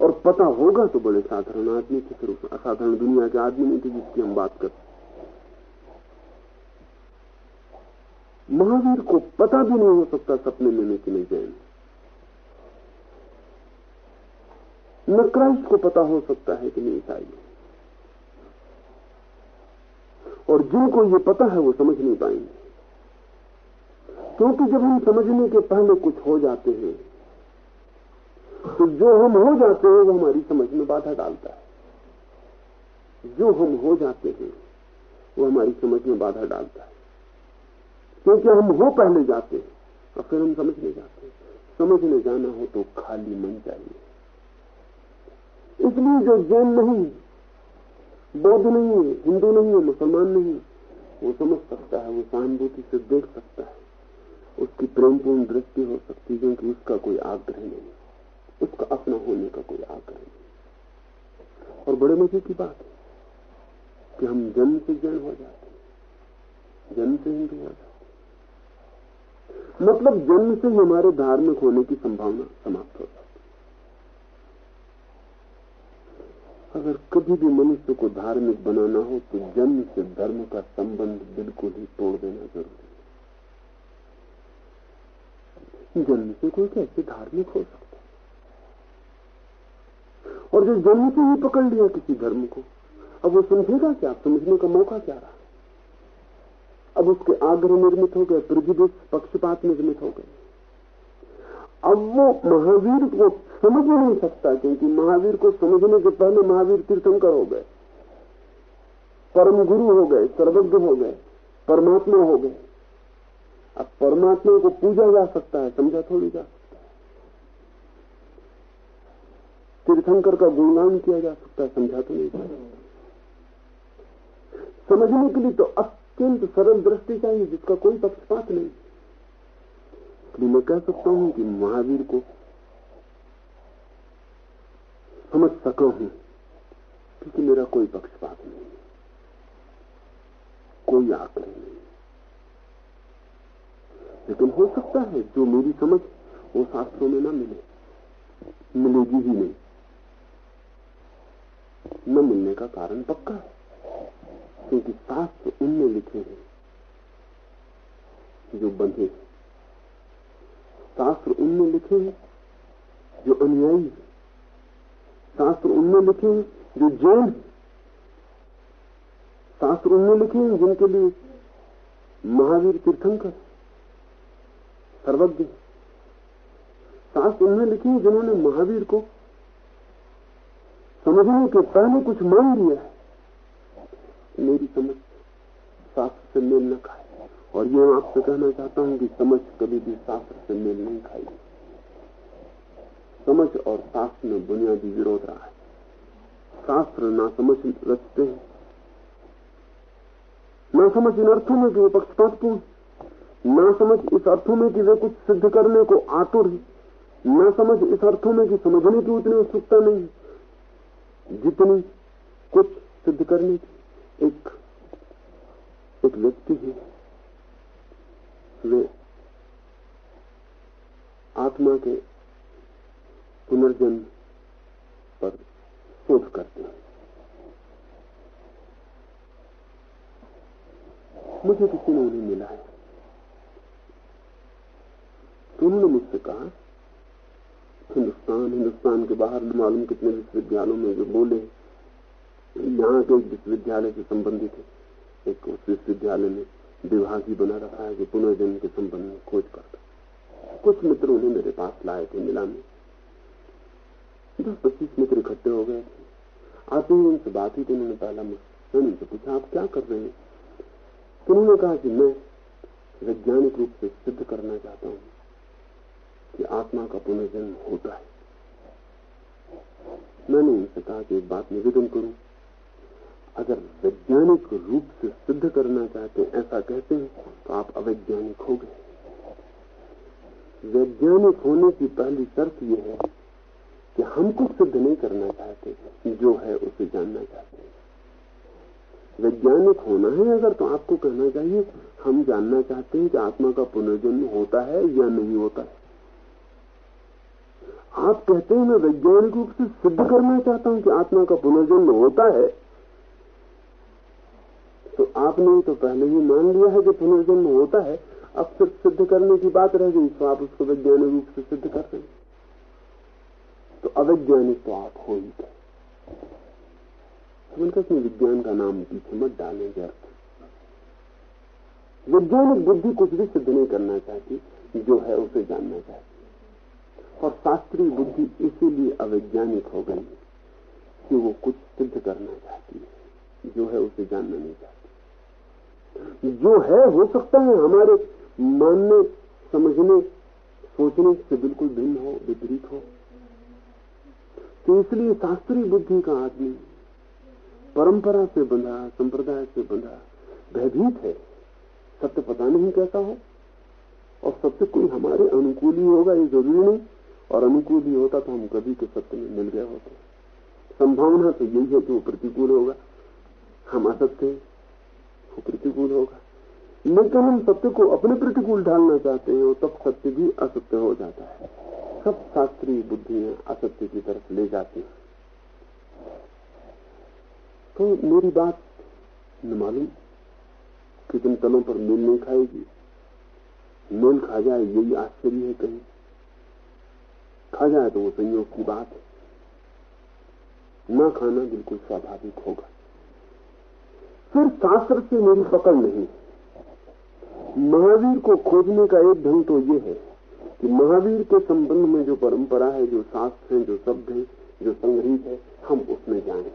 और पता होगा तो बड़े साधारण आदमी थे फिर असाधारण दुनिया के आदमी नहीं थे जिसकी हम बात करते। महावीर को पता भी नहीं हो सकता सपने में मैं कि मैं जैन। न क्राइस्ट को पता हो सकता है कि नहीं ईसाई और जिनको ये पता है वो समझ नहीं पाएँगे। क्योंकि जब हम समझने के पहले कुछ हो जाते हैं तो जो हम हो जाते हैं, वो हमारी समझ में बाधा डालता है। जो हम हो जाते हैं, वो हमारी समझ में बाधा डालता है। क्योंकि हम हो पहले जाते हैं, और फिर हम समझने जाते हैं। समझने जाना हो तो खाली मन चाहिए। इसलिए जो जैन नहीं, बौद्ध नहीं है, हिंदू नहीं है, मुसलमान नहीं, वो समझ सकता है, वो सहानुभूति से देख सकता है। उसकी प्रेमपूर्ण दृष्टि हो सकती है, क्योंकि उसका कोई आग्रह नहीं। उसका अपना होने का कोई आग्रह नहीं। और बड़े मज़े की बात है कि हम जन्म से जैन हो जाते जन्म से हिंदू हो जाते मतलब जन्म से हमारे धार्मिक होने की संभावना समाप्त हो जाती अगर कभी भी मनुष्य को धार्मिक बनाना हो तो जन्म से धर्म का संबंध बिल्कुल ही तोड़ देना ज़रूरी है। जन्म से कोई कैसे धार्मिक हो सकता और जो जन्म से ही पकड़ लिया किसी धर्म को, अब वो समझेगा क्या? समझने का मौका क्या रहा? अब उसके आग्रह निर्मित हो गए प्रजुदिस पक्षपात निर्मित हो गए। अब वो महावीर को समझ नहीं सकता, क्योंकि महावीर को समझने के पहले महावीर तीर्थंकर हो गए। परम गुरु हो गए, सर्वज्ञ हो गए, परमात्मा हो गए। अब परमात्मा को पूजा जा सकता है, समझा थोड़ी जा। सकता है तीर्थंकर का गुणगान किया जा सकता है, समझा तो नहीं जा सकता। समझने के लिए तो अत्यंत सरल दृष्टि चाहिए, जिसका कोई पक्षपात नहीं। इसलिए मैं कह सकता हूँ कि महावीर को समझ सका हूँ, क्योंकि मेरा कोई पक्षपात नहीं कोई आग्रह नहीं लेकिन हो सकता है जो मेरी समझ वो शास्त्रों में ना मिले, मिलेगी ही नहीं। न मिलने का कारण पक्का है, क्योंकि शास्त्र उनमें लिखे हैं, जो बंधे शास्त्र उनमें लिखे हैं जो अनुयायी है। शास्त्र उनमें लिखे हैं जो जैन शास्त्र उनमें लिखे हैं जिनके लिए महावीर तीर्थंकर सर्वज्ञ शास्त्र उनमें लिखे हैं जिन्होंने महावीर को समझने के पहले कुछ मान लिया है। मेरी समझ शास्त्र से मेल न खाए। और ये आपसे कहना चाहता हूँ कि समझ कभी भी शास्त्र से मेल नहीं खाई। समझ और शास्त्र में बुनियादी विरोध रहा है। शास्त्र ना समझ रचते हैं, ना समझ इन अर्थों में कि वो पक्षपातपूर्ण ना समझ इस अर्थों में कि वे कुछ सिद्ध करने को आतुर है, ना समझ इस अर्थों में कि समझने की उतनी उत्सुकता नहीं जितनी कुछ सिद्ध करने की एक एक व्यक्ति है, वे आत्मा के पुनर्जन्म पर शोध करते हैं। मुझे किसी ने उन्हें मिला है। तो उन्होंने मुझसे कहा हिंदुस्तान हिंदुस्तान के बाहर मालूम कितने विश्वविद्यालयों में जो बोले यहाँ के एक विश्वविद्यालय से संबंधित है। एक उस विश्वविद्यालय में विभाग ही बना रखा है जो पुनर्जन्म के संबंध में खोज करता कुछ मित्र उन्हें मेरे पास लाए थे मिला में। दस पच्चीस मित्र इकट्ठे हो गए थे। आते ही उनसे बात ही तो उन्होंने पहला मैंने उनसे पूछा, आप क्या कर रहे हैं? तो उन्होंने कहा कि मैं वैज्ञानिक रूप से सिद्ध करना चाहता हूँ। कि आत्मा का पुनर्जन्म होता है। मैंने उनसे कहा कि एक बात निवेदन करूँ, अगर वैज्ञानिक रूप से सिद्ध करना चाहते हैं, ऐसा कहते हैं तो आप अवैज्ञानिक हो गए। वैज्ञानिक होने की पहली शर्त यह है कि हम कुछ सिद्ध नहीं करना चाहते, जो है उसे जानना चाहते हैं। वैज्ञानिक होना है अगर तो आपको कहना चाहिए, हम जानना चाहते हैं कि आत्मा का पुनर्जन्म होता है या नहीं होता है। आप कहते हैं, मैं वैज्ञानिक रूप से सिद्ध करना चाहता हूँ कि आत्मा का पुनर्जन्म होता है। तो आपने तो पहले ही मान लिया है कि पुनर्जन्म होता है। अब सिर्फ़ सिद्ध करने की बात रह गई तो आप उसको वैज्ञानिक रूप से सिद्ध कर रहे तो अवैज्ञानिक तो आप हो ही गए। विज्ञान का नाम पीछे मत डालें, व्यर्थ। वैज्ञानिक बुद्धि कुछ भी सिद्ध नहीं करना चाहती, जो है उसे जानना चाहती। और शास्त्रीय बुद्धि इसीलिए अवैज्ञानिक हो गई कि वो कुछ सिद्ध करना चाहती है। जो है उसे जानना नहीं चाहती। जो है, हो सकता है हमारे मानने, समझने, सोचने से बिल्कुल भिन्न हो, विपरीत हो। तो इसलिए शास्त्रीय बुद्धि का आदमी परंपरा से बंधा, संप्रदाय से बंधा, भयभीत है, सत्य पता नहीं कैसा हो। और सत्य कोई हमारे अनुकूल ही होगा, ये ज़रूरी नहीं। और अनुकूल ही होता तो हम कभी के सत्य में मिल गए होते। संभावना तो यही है कि वो प्रतिकूल होगा। हम असत्य वो प्रतिकूल होगा। लेकिन हम सत्य को अपने प्रतिकूल ढालना चाहते हैं और तब सत्य भी असत्य हो जाता है। सब शास्त्रीय बुद्धियाँ असत्य की तरफ़ ले जाती हैं। तो मेरी बात न मालूम कितने तलों पर मेल नहीं खाएगी। मेल खा जाए, यही आश्चर्य है कहीं। खा जाए तो वो संयोग की बात है। ना खाना बिल्कुल स्वाभाविक होगा। फिर शास्त्र से मेरी पकड़ नहीं। महावीर को खोजने का एक ढंग तो ये है कि महावीर के संबंध में जो परंपरा है, जो शास्त्र है, जो शब्द है, जो संग्रहित है, हम उसमें जाने।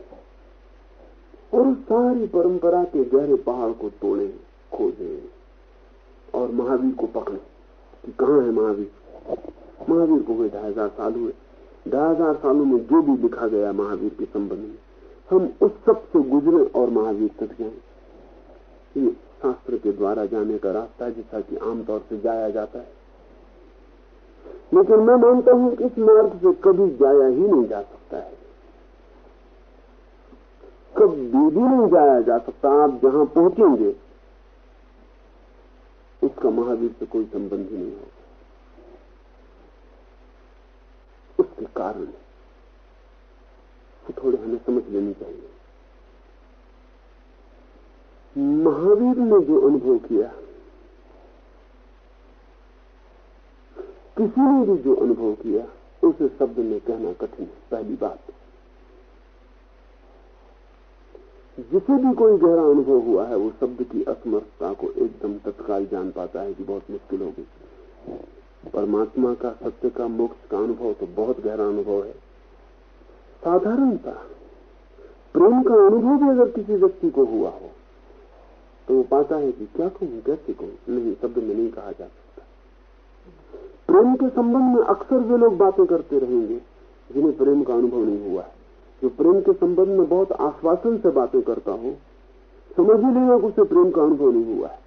और उस सारी परंपरा के गहरे पहाड़ को तोड़े, खोजे और महावीर को पकड़े कि कहाँ है महावीर? महावीर को हुए ढाई हज़ार साल हुए। ढाई हज़ार सालों में जो भी लिखा गया महावीर के संबंध में, हम उस सबसे गुजरे और महावीर तक जाए। ये शास्त्र के द्वारा जाने का रास्ता जैसा कि आमतौर से जाया जाता है। लेकिन मैं मानता हूँ कि इस मार्ग से कभी जाया ही नहीं जा सकता है। कभी भी नहीं जाया जा सकता। आप जहाँ पहुँचेंगे, उसका महावीर से कोई संबंध ही नहीं होगा। कारण तो थोड़े हमें समझ लेनी चाहिए। महावीर ने जो अनुभव किया, किसी ने भी जो अनुभव किया, उसे शब्द में कहना कठिन है, पहली बात। जिसे भी कोई गहरा अनुभव हुआ है, वो शब्द की असमर्थता को एकदम तत्काल जान पाता है कि बहुत मुश्किल होगी। परमात्मा का सत्य का मोक्ष का अनुभव तो बहुत गहरा अनुभव है। साधारणता, प्रेम का अनुभव भी अगर किसी व्यक्ति को हुआ हो तो वो पाता है कि क्या कहूँ कैसे कहूँ नहीं, शब्द में नहीं कहा जा सकता। प्रेम के संबंध में अक्सर वे लोग बातें करते रहेंगे, जिन्हें प्रेम का अनुभव नहीं हुआ है, जो प्रेम के संबंध में बहुत आश्वासन से बातें करता हो, समझ ही लेगा उसे प्रेम का अनुभव नहीं हुआ है।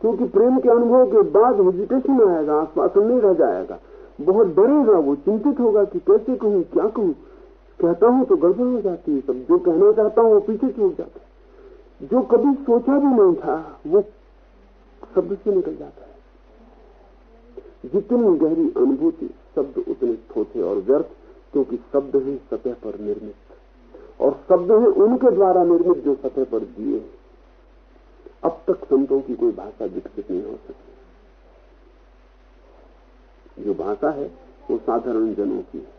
क्योंकि प्रेम के अनुभव के बाद हेजिटेशन आएगा? आश्वासन नहीं रह जाएगा। बहुत डरेगा वो, चिंतित होगा कि कैसे कहूँ, क्या कहूँ? कहता हूँ तो गड़बड़ हो जाती है। सब जो कहना चाहता हूँ वो पीछे छूट जाता है। जो कभी सोचा भी नहीं था, वो शब्द से निकल जाता है। जितनी गहरी अनुभूति शब्द उतने थोथे और व्यर्थ, क्योंकि शब्द है सतह पर निर्मित। और शब्द है उनके द्वारा निर्मित जो सतह पर दिए अब तक संतों की कोई भाषा विकसित नहीं हो सकी जो भाषा है, वो साधारण जनों की है।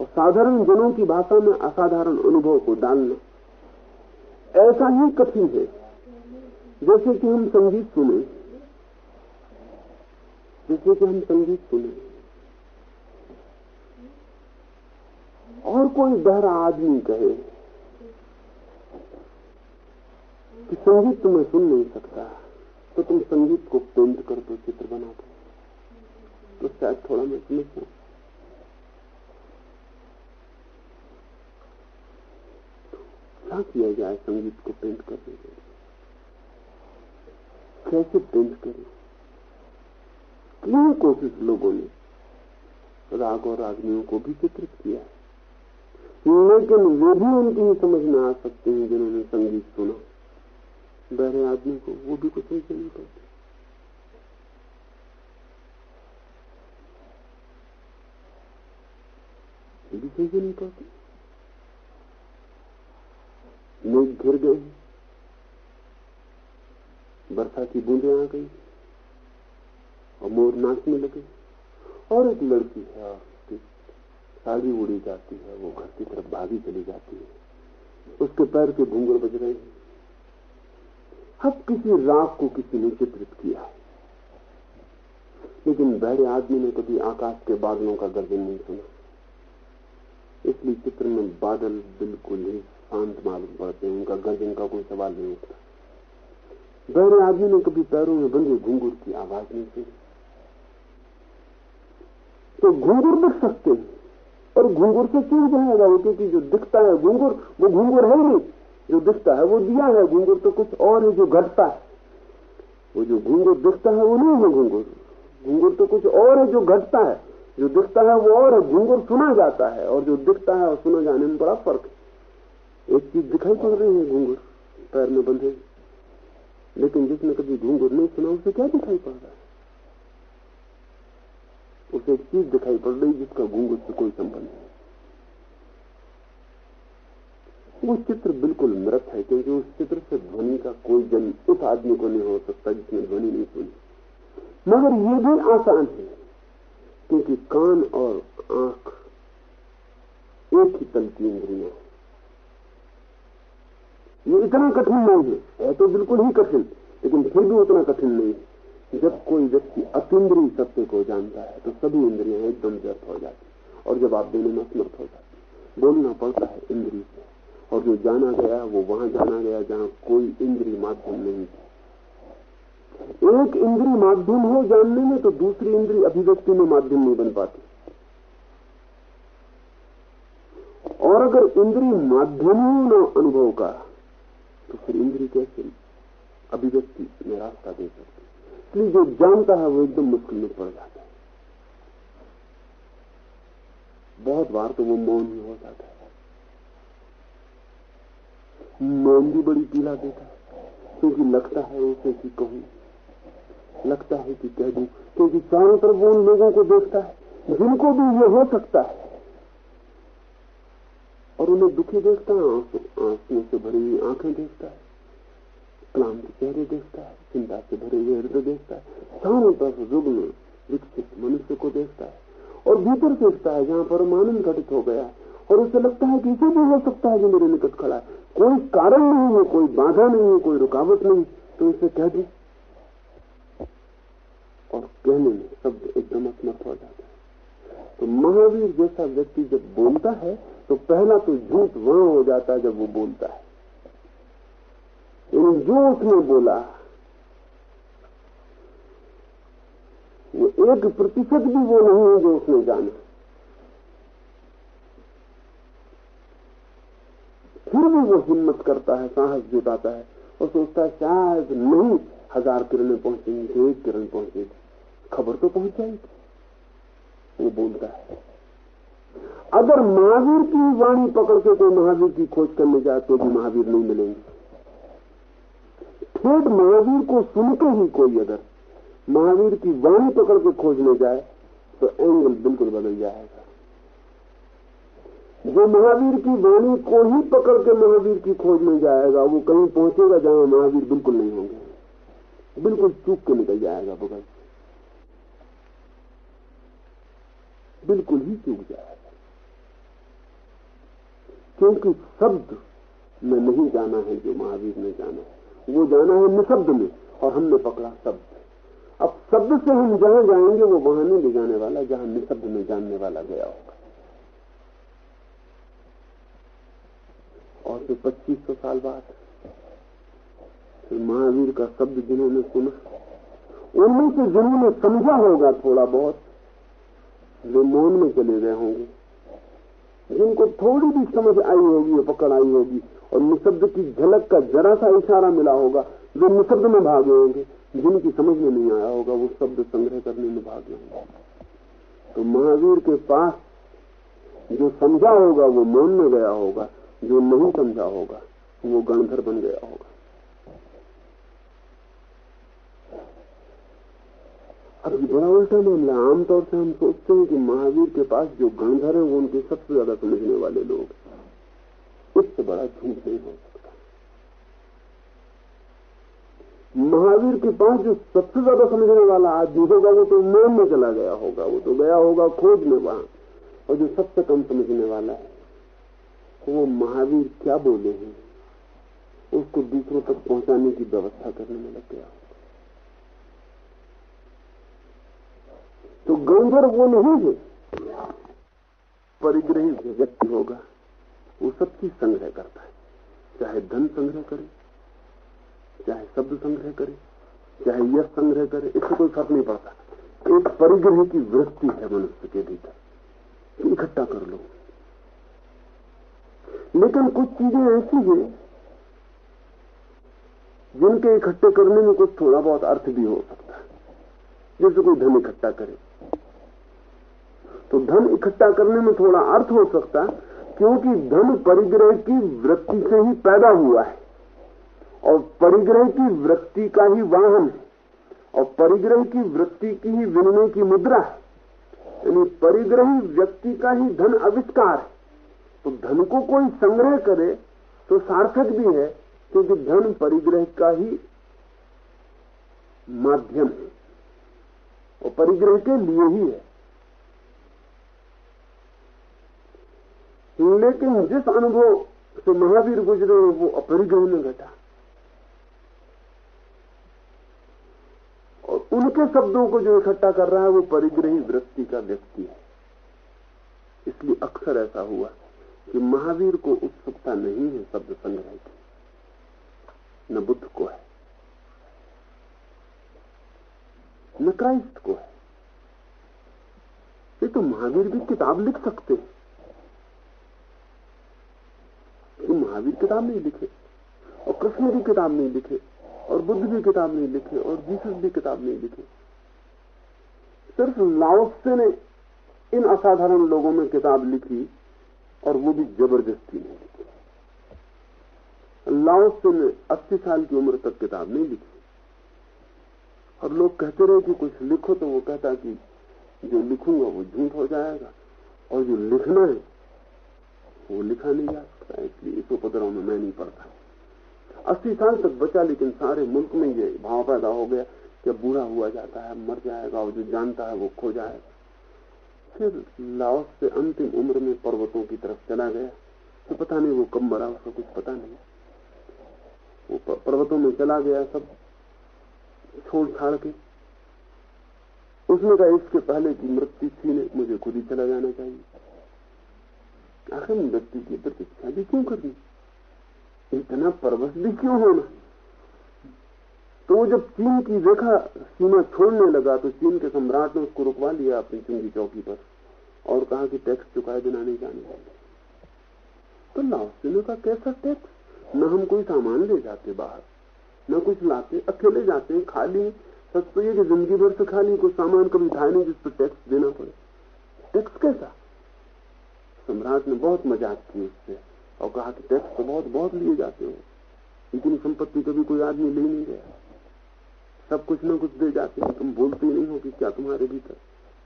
और साधारण जनों की भाषा में असाधारण अनुभव को डालना ऐसा ही कठिन है। जैसे कि हम संगीत सुने, जैसे कि हम संगीत सुने। और कोई बहरा आदमी कहे कि संगीत तुम्हें सुन नहीं सकता तो तुम संगीत को पेंट कर दो, चित्र बना दो। तो शायद थोड़ा मैं समझ क्या किया जाए संगीत को पेंट करने के लिए कैसे पेंट करें? कितनी कोशिश लोगों ने? राग और रागनियों को भी चित्रित किया। है लेकिन वे भी उनकी समझ में आ सकते हैं जिन्होंने संगीत सुना। बहरे आदमी को, वो भी कुछ नहीं करते भी नहीं पाते मेघ घिर गए बरसा की बूंदे आ गई। और मोर नाचने लगे। और एक लड़की है उसकी साड़ी उड़ी जाती है, वो घर की तरफ़ भागी चली जाती है। उसके पैर के घूंगर बज रहे हैं। अब किसी राग को किसी ने चित्रित किया। लेकिन बहरे आदमी ने कभी आकाश के बादलों का गर्जन नहीं सुना। इसलिए चित्र में बादल बिल्कुल ही शांत मालूम पड़ते हैं। उनका गर्जन का कोई सवाल नहीं उठता। बहरे आदमी ने कभी पैरों में बंधे घुंगुर की आवाज़ नहीं सुनी। तो घुंगुर दिख सकते हैं और घुंगुर से चूक जाएगा? क्योंकि जो दिखता है घुंगुर वो घुंगुर है नहीं। जो दिखता है, वो दिया है घुंगुर तो कुछ और है जो घटता है। वो जो घुंगुर दिखता है, वो नहीं है घुंगुर घुंगुर तो कुछ और है जो घटता है। जो दिखता है, वो और है। घुंगुर सुना जाता है, और जो दिखता है, और सुना जाने में बड़ा फ़र्क है। एक चीज़ दिखाई पड़ रही है घुंगुर पैर में बंधे। लेकिन जिसने कभी घुंगुर नहीं सुना, उसे क्या दिखाई पड़ रहा है? उसे एक चीज़ दिखाई पड़ रही, जिसका घुंगुर से कोई संबंध नहीं। वो चित्र बिल्कुल मृत है, क्योंकि उस चित्र से ध्वनि का कोई जन्म उस आदमी को नहीं हो सकता जिसने ध्वनि नहीं सुनी। मगर ये भी आसान है, क्योंकि कान और आँख एक ही तल की इंद्रिया ये इतना कठिन नहीं है है तो बिल्कुल ही कठिन, लेकिन फिर भी उतना कठिन नहीं है जब कोई व्यक्ति अतिद्रीय सत्य को जानता है तो सभी इंद्रियाँ एकदम व्यर्थ हो जाती और जब आप देने में असमर्थ हो जाती बोलना पड़ता है इंद्रिय से। और जो जाना गया, वो वहाँ जाना गया जहाँ कोई इंद्री माध्यम नहीं थी एक इंद्री माध्यम हो जानने में तो दूसरी इंद्री अभिव्यक्ति में माध्यम नहीं बन पाती। और अगर इंद्री माध्यम ही न अनुभव का तो फिर इंद्री कैसे? अभिव्यक्ति में रास्ता दे सकती इसलिए जो जानता है, वो एकदम मुश्किल में पड़ जाता है। बहुत बार तो वो मौन ही हो जाता है। मौन भी बड़ी पीला देता है, क्योंकि लगता है उसे कि कहूँ लगता है कि कह दूँ, क्योंकि चारों तरफ़ उन लोगों को देखता है, जिनको भी ये हो सकता है। और उन्हें दुखी देखता है आंसुओं से भरी हुई आँखें देखता है क्लांत चेहरे देखता है चिंता से भरे हुए हृदय देखता है, चारों तरफ़ रुग्ण, विकसित मनुष्य को देखता है, और भीतर देखता है, जहाँ परमानंद घटित हो गया और उसे लगता है कि इसे भी हो सकता है जो मेरे निकट खड़ा है। कोई कारण नहीं है, कोई बाधा नहीं है, कोई रुकावट नहीं। तो इसे कह दू? और कहने में शब्द एकदम असमर्थ हो जाता है। तो महावीर जैसा व्यक्ति जब बोलता है तो पहला तो झूठ वहाँ हो जाता है जब वो बोलता है। जो उसने बोला, वो एक प्रतिशत भी वो नहीं है जो उसने जाना। फिर भी वो हिम्मत करता है, साहस जुटाता है और सोचता है, शायद नहीं, हज़ार किरणें पहुंचेंगी तो एक किरण पहुंचेगी खबर तो पहुँच जाएगी वो बोलता है, अगर महावीर की वाणी पकड़ के कोई महावीर की खोज करने जाए तो भी महावीर नहीं मिलेंगे। ठेठ महावीर को सुनकर ही कोई अगर महावीर की वाणी पकड़ के खोजने जाए तो एंगल बिल्कुल बदल जाएगा। जो महावीर की वाणी को ही पकड़ के महावीर की खोज में जाएगा, वो कहीं पहुंचेगा जहाँ महावीर बिल्कुल नहीं होंगे। बिल्कुल चूक के निकल जाएगा बगल बिल्कुल ही चूक जाएगा। क्योंकि शब्द में नहीं जाना है, जो महावीर ने जाना है। वो जाना है निशब्द में, और हमने पकड़ा शब्द। अब शब्द से हम जहाँ जाएँगे, वो वहाँ नहीं ले जाने वाला जहाँ निशब्द में जानने वाला गया होगा। और फिर पच्चीस सौ साल बाद फिर महावीर का शब्द जिन्होंने सुना, उनमें से जिन्होंने समझा होगा थोड़ा बहुत, वे मौन में चले गए होंगे। जिनको थोड़ी भी समझ आई होगी पकड़ आई होगी, और निशब्द की झलक का जरा सा इशारा मिला होगा, वे निशब्द में भागे होंगे। जिनकी समझ में नहीं आया होगा, वो शब्द संग्रह करने में भागे होंगे। तो महावीर के पास जो समझा होगा, वो मौन में गया होगा। जो नहीं समझा होगा, वो गणधर बन गया होगा। अब ये बड़ा उल्टा मामला आमतौर से हम सोचते हैं कि महावीर के पास जो गणधर है, वो उनके सबसे ज़्यादा समझने वाले लोग इससे बड़ा झूठ नहीं हो सकता। महावीर के पास जो सबसे ज़्यादा समझने वाला आदमी होगा, वो तो मौन में चला गया होगा, वो तो गया होगा खोज में वहाँ, और जो सबसे कम समझने वाला है वो महावीर क्या बोले हैं? उसको दूसरों तक पहुँचाने की व्यवस्था करने में लग गया तो गंधर वो नहीं है। परिग्रही जो व्यक्ति होगा, वो सब चीज़ संग्रह करता है। चाहे धन संग्रह करे, चाहे शब्द संग्रह करे, चाहे यश संग्रह करे, इससे कोई फ़र्क नहीं पड़ता। एक परिग्रह की वृत्ति है मनुष्य के भीतर। इकट्ठा कर लो। लेकिन कुछ चीज़ें ऐसी हैं जिनके इकट्ठे करने में कुछ थोड़ा बहुत अर्थ भी हो सकता है। जैसे कोई धन इकट्ठा करे। तो धन इकट्ठा करने में थोड़ा अर्थ हो सकता क्योंकि धन परिग्रह की वृत्ति से ही पैदा हुआ है। और परिग्रह की वृत्ति का ही वाहन है। और परिग्रह की वृत्ति की ही विनिमय की मुद्रा है। यानी परिग्रही व्यक्ति का ही धन आविष्कार है। तो धन को कोई संग्रह करे तो सार्थक भी है, क्योंकि धन परिग्रह का ही माध्यम है। और परिग्रह के लिए ही है। लेकिन जिस अनुभव से महावीर गुजरे, वो अपरिग्रह में घटा। और उनके शब्दों को जो इकट्ठा कर रहा है, वो परिग्रही वृत्ति का व्यक्ति है। इसलिए अक्सर ऐसा हुआ। कि महावीर को उत्सुकता नहीं है शब्द संग्रह की। न बुद्ध को है। न क्राइस्ट को है। ये तो महावीर भी किताब लिख सकते हैं। महावीर किताब नहीं लिखे। और कृष्ण भी किताब नहीं लिखे। और बुद्ध भी किताब नहीं लिखे। और जीसस भी किताब नहीं लिखे। सिर्फ़ लाओसे ने इन असाधारण लोगों में किताब लिखी। और वो भी ज़बरदस्ती नहीं लिखी। लाओसे ने 80 साल की उम्र तक किताब नहीं लिखी। और लोग कहते रहे कि कुछ लिखो तो वो कहता कि जो लिखूँगा वो झूठ हो जाएगा, और जो लिखना है, वो लिखा नहीं जा सकता, इसलिए इस उपद्रव में मैं नहीं पढ़ता। अस्सी साल तक बचा, लेकिन सारे मुल्क में ये भाव पैदा हो गया कि बूढ़ा हुआ जाता है, मर जाएगा, और जो जानता है वो खो जाएगा। फिर लाओस से अंतिम उम्र में पर्वतों की तरफ़ चला गया। तो पता नहीं वो कब मरा, उसका कुछ पता नहीं। वो पर्वतों में चला गया सब छोड़ छाड़ के। उसने कहा, इसके पहले की मृत्यु थी ने मुझे खुद ही चला जाना चाहिए। आखिर मृत्यु की प्रतीक्षा भी क्यों करनी इतना परवश भी क्यों होना? तो वो जब चीन की रेखा सीमा छोड़ने लगा तो चीन के सम्राट ने उसको रुकवा लिया अपनी चुंगी चौकी पर और कहा कि टैक्स चुकाए बिना नहीं जाने वाले। तो लाओसिनो का कैसा टैक्स न हम कोई सामान ले जाते बाहर, न कुछ लाते, अकेले जाते हैं, खाली। सच तो ये कि ज़िंदगी भर से खाली कुछ सामान कभी उठाए नहीं जिस पर टैक्स देना पड़े। टैक्स कैसा? सम्राट ने बहुत मज़ाक की उससे और कहा कि टैक्स तो बहुत बहुत लिए जाते हो, इतनी संपत्ति कभी कोई आदमी ले नहीं गया। सब कुछ ना कुछ दे जाते हैं। तुम बोलते नहीं हो कि क्या तुम्हारे भीतर?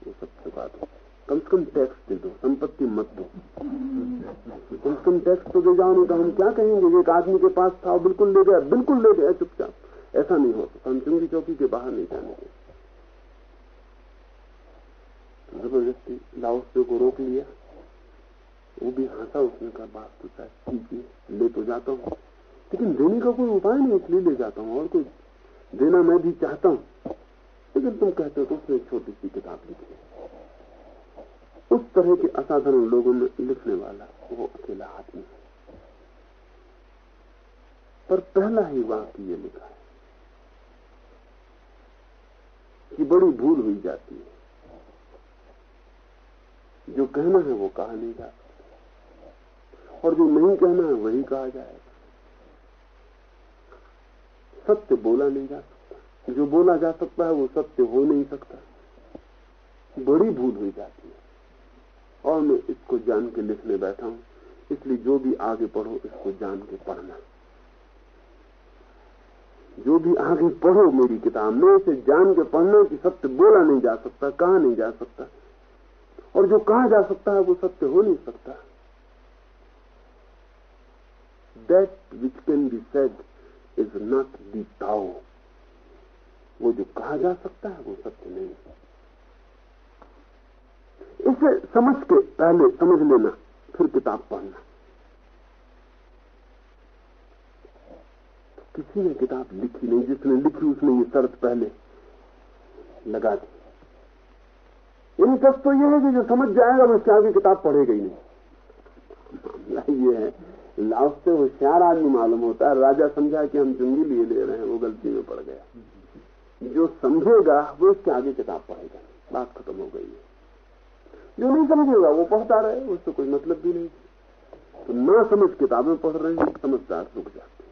वो सब चुका दो कम से कम टैक्स दे दो, संपत्ति मत दो। कम से कम टैक्स तो दे जाओ नहीं तो हम क्या कहेंगे? एक आदमी के पास था बिल्कुल ले गया, बिल्कुल ले गया, चुपचाप। ऐसा नहीं हो सकता हम चुंगी चौकी के बाहर नहीं जाने दें। ज़बरदस्ती लाओस को रोक लिया। वो भी हंसा, उसने कहा, बात तो शायद ठीक है, ले तो जाता हूँ। लेकिन देने का कोई उपाय नहीं, इसलिए ले जाता हूँ। और कोई देना मैं भी चाहता हूँ। लेकिन तुम कहते हो तो उसने छोटी सी किताब लिखी है। उस तरह के असाधारण लोगों में लिखने वाला वो अकेला आदमी है। पर पहला ही वाक्य ये लिखा है कि बड़ी भूल हुई जाती है। जो कहना है वो कहा नहीं जाता। और जो नहीं कहना है वही कहा जाएगा। सत्य बोला नहीं जा सकता। जो बोला जा सकता है, वो सत्य हो नहीं सकता। बड़ी भूल हुई जाती है। और मैं इसको जान के लिखने बैठा हूँ। इसलिए जो भी आगे पढ़ो, इसको जान के पढ़ना। जो भी आगे पढ़ो मेरी किताब, में इसे जान के पढ़ना कि सत्य बोला नहीं जा सकता, कहा नहीं जा सकता। और जो कहा जा सकता है, वो सत्य हो नहीं सकता। That which can be said is not the Tao वो जो कहा जा सकता है, वो सत्य नहीं है। इसे समझ के पहले समझ लेना, फिर किताब पढ़ना। किसी ने किताब लिखी नहीं, जिसने लिखी उसने ये शर्त पहले लगा दी। इन तक तो ये है कि जो समझ जाएगा, वो उसके आगे किताब पढ़ेगा ही नहीं। मामला ये है लाभ से होशियार आदमी मालूम होता है, राजा समझा कि हम चुंगी लिए ले रहे हैं, वो गलती में पड़ गया। जो समझेगा, वो उसके आगे किताब पढ़ेगा। बात खत्म हो गई है। जो नहीं समझेगा, वो पढ़ता रहे, उससे कोई मतलब भी नहीं। तो ना समझ किताबें पढ़ रहे हैं, समझदार रुक जाते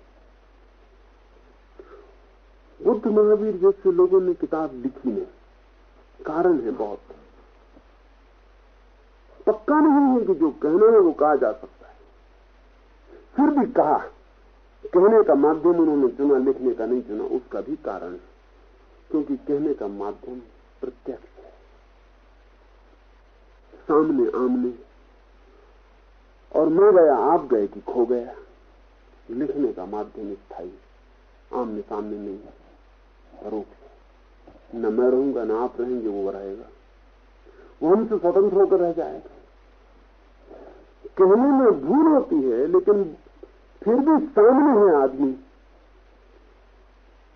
बुद्ध महावीर जैसे लोगों ने किताब लिखी नहीं। कारण है बहुत। पक्का नहीं है कि जो कहना है वो कहा जा सकता फिर भी कहा, कहने का माध्यम उन्होंने चुना, लिखने का नहीं चुना, उसका भी कारण है। क्योंकि कहने का माध्यम प्रत्यक्ष है। सामने आमने। और मैं गया, आप गए कि खो गया। लिखने का माध्यम स्थायी आमने सामने नहीं रोक न मैं रहूँगा, न आप रहेंगे, वो रहेगा। वो हमसे स्वतंत्र होकर रह जाएगा। कहने में भूल होती है, लेकिन फिर भी सामने है आदमी।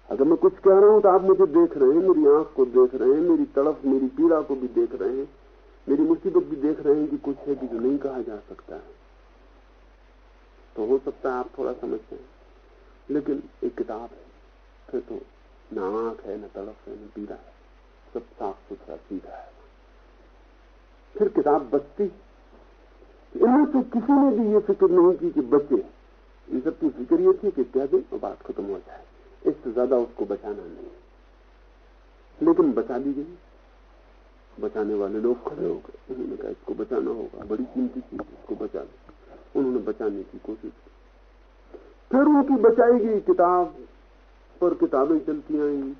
अगर मैं कुछ कह रहा हूँ तो आप मुझे देख रहे हैं, मेरी आँख को देख रहे हैं, मेरी तड़फ मेरी पीड़ा को भी देख रहे हैं, मेरी मुसीबत भी देख रहे हैं कि कुछ है कि जो नहीं कहा जा सकता है। तो हो सकता है आप थोड़ा समझते हैं लेकिन एक किताब है, फिर तो न आँख है, न तड़फ है, न पीड़ा है, सब साफ़ सुथरा सीधा है। फिर किताब बचती, इनमें से किसी ने भी ये फ़िक्र नहीं की कि बचे। इन सब की फ़िक्र ये थी कि कह दे और बात खत्म हो जाए। इससे ज़्यादा उसको बचाना नहीं। लेकिन बचा दी गई बचाने वाले लोग खड़े हो गए। उन्होंने कहा, इसको बचाना होगा। बड़ी कीमती चीज़ इसको बचा लो। उन्होंने बचाने की कोशिश की। फिर उनकी बचाई गई किताब पर किताबें चलती आई।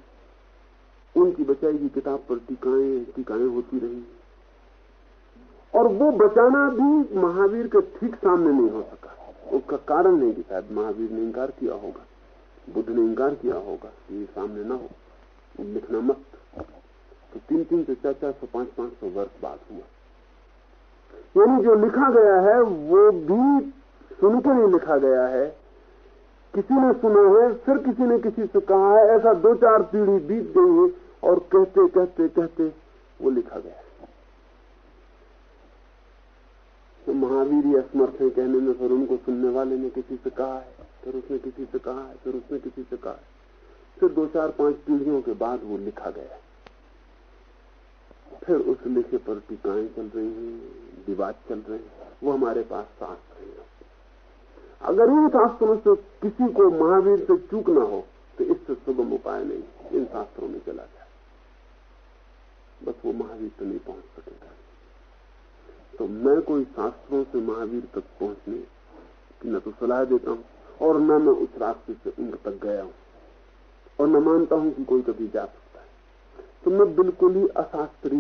उनकी बचाई गई किताब पर टीकाएँ टीकाएँ होती रही। और वो बचाना भी महावीर के ठीक सामने नहीं हो सका। उसका कारण नहीं कि शायद महावीर ने इंकार किया होगा। बुद्ध ने इंकार किया होगा कि ये सामने ना हो। लिखना मत। तो तीन तीन से चार चार सौ पाँच पाँच सौ वर्ष बाद हुआ। यानी जो लिखा गया है, वो भी सुनकर ही लिखा गया है। किसी ने सुना है, फिर किसी ने किसी से कहा है, ऐसा दो चार पीढ़ी बीत गई और कहते कहते कहते वो लिखा गया है। तो महावीर असमर्थ है, कहने में फिर उनको सुनने वाले ने किसी से कहा है, फिर उसने किसी से कहा है, फिर उसने किसी से कहा है। फिर दो चार पाँच पीढ़ियों के बाद वो लिखा गया। फिर उस लिखे पर टीकाएँ चल रही हैं, विवाद चल रहे हैं, वो हमारे पास शास्त्र है। अगर इन शास्त्रों से किसी को महावीर से चूक ना हो तो इससे सुगम उपाय नहीं, इन शास्त्रों में चला जाए। बस वो महावीर तो नहीं पहुँच सकेगा। तो मैं कोई शास्त्रों से महावीर तक पहुँचने की न तो सलाह देता हूँ, और न मैं उस रास्ते से उम्र तक गया हूँ, और न मानता हूँ कि कोई कभी जा सकता है। तो मैं बिल्कुल ही अशास्त्री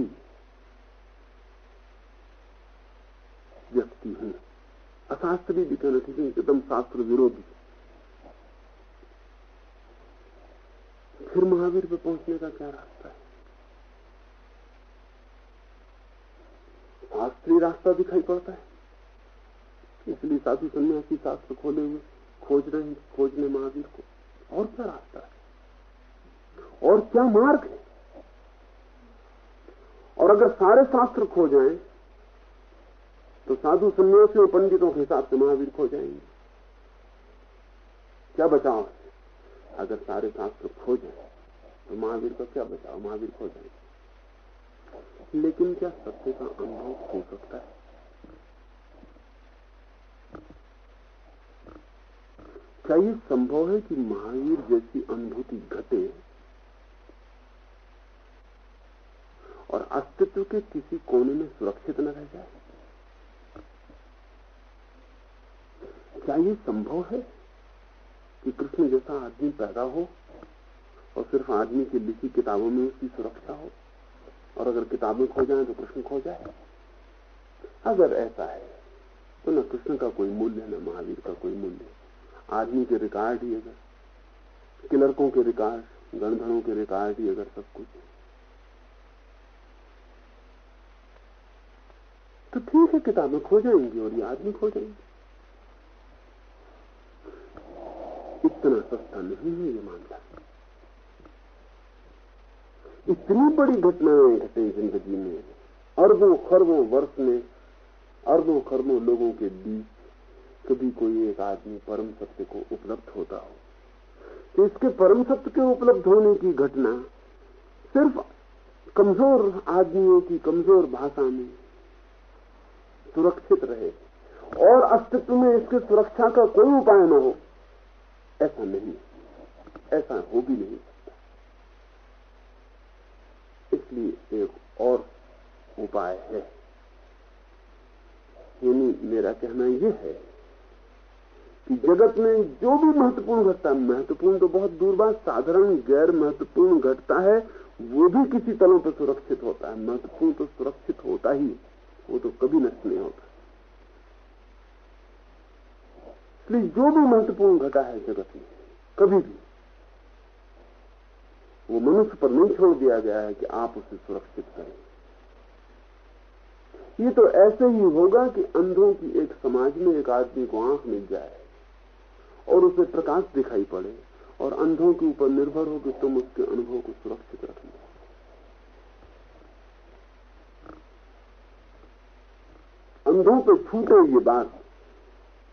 व्यक्ति हूँ। अशास्त्री भी कहना ठीक है, एकदम शास्त्र विरोधी। फिर महावीर पे पहुँचने का क्या रास्ता है? शास्त्रीय रास्ता दिखाई पड़ता है। इसलिए साधु सन्यासी शास्त्र खोले हुए, खोज रहे हैं, खोजने महावीर को। और क्या रास्ता है? और क्या मार्ग है? और अगर सारे शास्त्र खो जाएँ तो साधु सन्यासियों पंडितों के हिसाब से महावीर खो जाएँगे। क्या बचाव अगर सारे शास्त्र खो जाए तो महावीर का क्या बचाव? महावीर खो जाएँगे। लेकिन क्या सत्य का अनुभव हो सकता है? क्या ये संभव है कि महावीर जैसी अनुभूति घटे और अस्तित्व के किसी कोने में सुरक्षित न रह जाए? क्या ये संभव है कि कृष्ण जैसा आदमी पैदा हो और सिर्फ़ आदमी की लिखी किताबों में उसकी सुरक्षा हो? और अगर किताबें खो जाए तो कृष्ण खो जाए। अगर ऐसा है तो न कृष्ण का कोई मूल्य, न महावीर का कोई मूल्य। आदमी के रिकॉर्ड ही अगर, क्लर्कों के रिकॉर्ड गणधरों के रिकॉर्ड ही अगर सब कुछ। तो ठीक है, किताबें खो जाएँगी और ये आदमी खो जाएँगे। इतना सस्ता नहीं है ये मानता इतनी बड़ी घटनाएँ घटे ज़िंदगी में। अरबों खरबों वर्ष में, अरबों खरबों लोगों के बीच कभी कोई एक आदमी परम सत्य को उपलब्ध होता हो। तो इसके परम सत्य के उपलब्ध होने की घटना सिर्फ़ कमज़ोर आदमियों की कमज़ोर भाषा में सुरक्षित रहे। और अस्तित्व में इसके सुरक्षा का कोई उपाय न हो, ऐसा नहीं, ऐसा हो भी नहीं। इसलिए एक और उपाय है। यानी मेरा कहना यह है कि जगत में जो भी महत्वपूर्ण घटता है, महत्वपूर्ण तो बहुत दूर बात, साधारण गैर महत्वपूर्ण घटता है, वो भी किसी तलों पर सुरक्षित होता है। महत्वपूर्ण तो सुरक्षित होता ही, वो तो कभी नष्ट नहीं होता। इसलिए जो भी महत्वपूर्ण घटा है जगत में, कभी भी वो मनुष्य पर नहीं छोड़ दिया गया है कि आप उसे सुरक्षित करें। ये तो ऐसे ही होगा कि अंधों की एक समाज में एक आदमी को आँख मिल जाए और उसे प्रकाश दिखाई पड़े और अंधों के ऊपर निर्भर हो कि तुम उसके अनुभव को सुरक्षित रखना। अंधों पे छूटे ये बात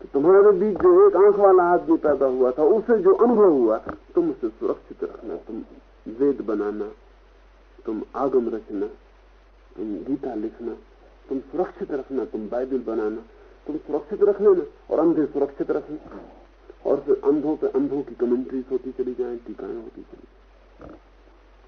कि तुम्हारे बीच जो एक आँख वाला आदमी पैदा हुआ था, उसे जो अनुभव हुआ तुम उसे सुरक्षित रखना, तुम वेद बनाना, तुम आगम रचना, तुम गीता लिखना, तुम सुरक्षित रखना, तुम बाइबल बनाना, तुम सुरक्षित रख लेना और अंधे सुरक्षित रखना। और फिर अंधों पे अंधों की कमेंट्रीज होती चली जाए, टीकाएँ होती चली जाए।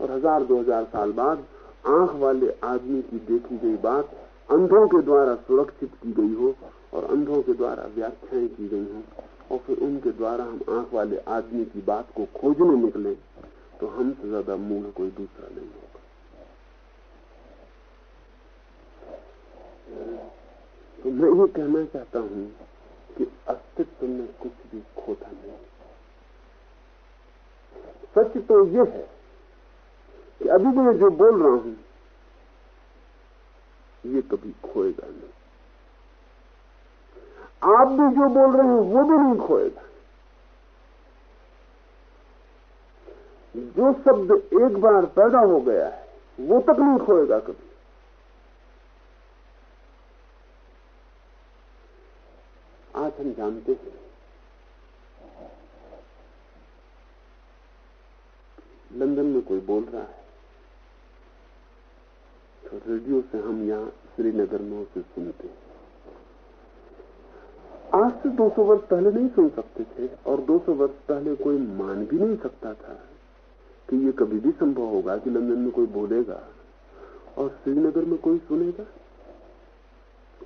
और हज़ार, दो हज़ार साल बाद आँख वाले आदमी की देखी गई बात अंधों के द्वारा सुरक्षित की गई हो, और अंधों के द्वारा व्याख्याएँ की गई हो, और फिर उनके द्वारा हम आँख वाले आदमी की बात को खोजने निकले। तो हमसे ज़्यादा मूल कोई दूसरा नहीं होगा। तो मैं ये कहना चाहता हूँ कि अस्तित्व में कुछ भी खोता नहीं। सच तो ये है कि अभी मैं जो बोल रहा हूँ, ये कभी खोएगा नहीं। आप भी जो बोल रहे हैं, वो भी नहीं खोएगा। जो शब्द एक बार पैदा हो गया है, वो तक नहीं खोएगा कभी। आज हम जानते हैं, लंदन में कोई बोल रहा है तो रेडियो से हम यहाँ श्रीनगर में उसे सुनते हैं। आज से 200 वर्ष पहले नहीं सुन सकते थे, और 200 वर्ष पहले कोई मान भी नहीं सकता था। कि ये कभी भी संभव होगा कि लंदन में कोई बोलेगा और श्रीनगर में कोई सुनेगा?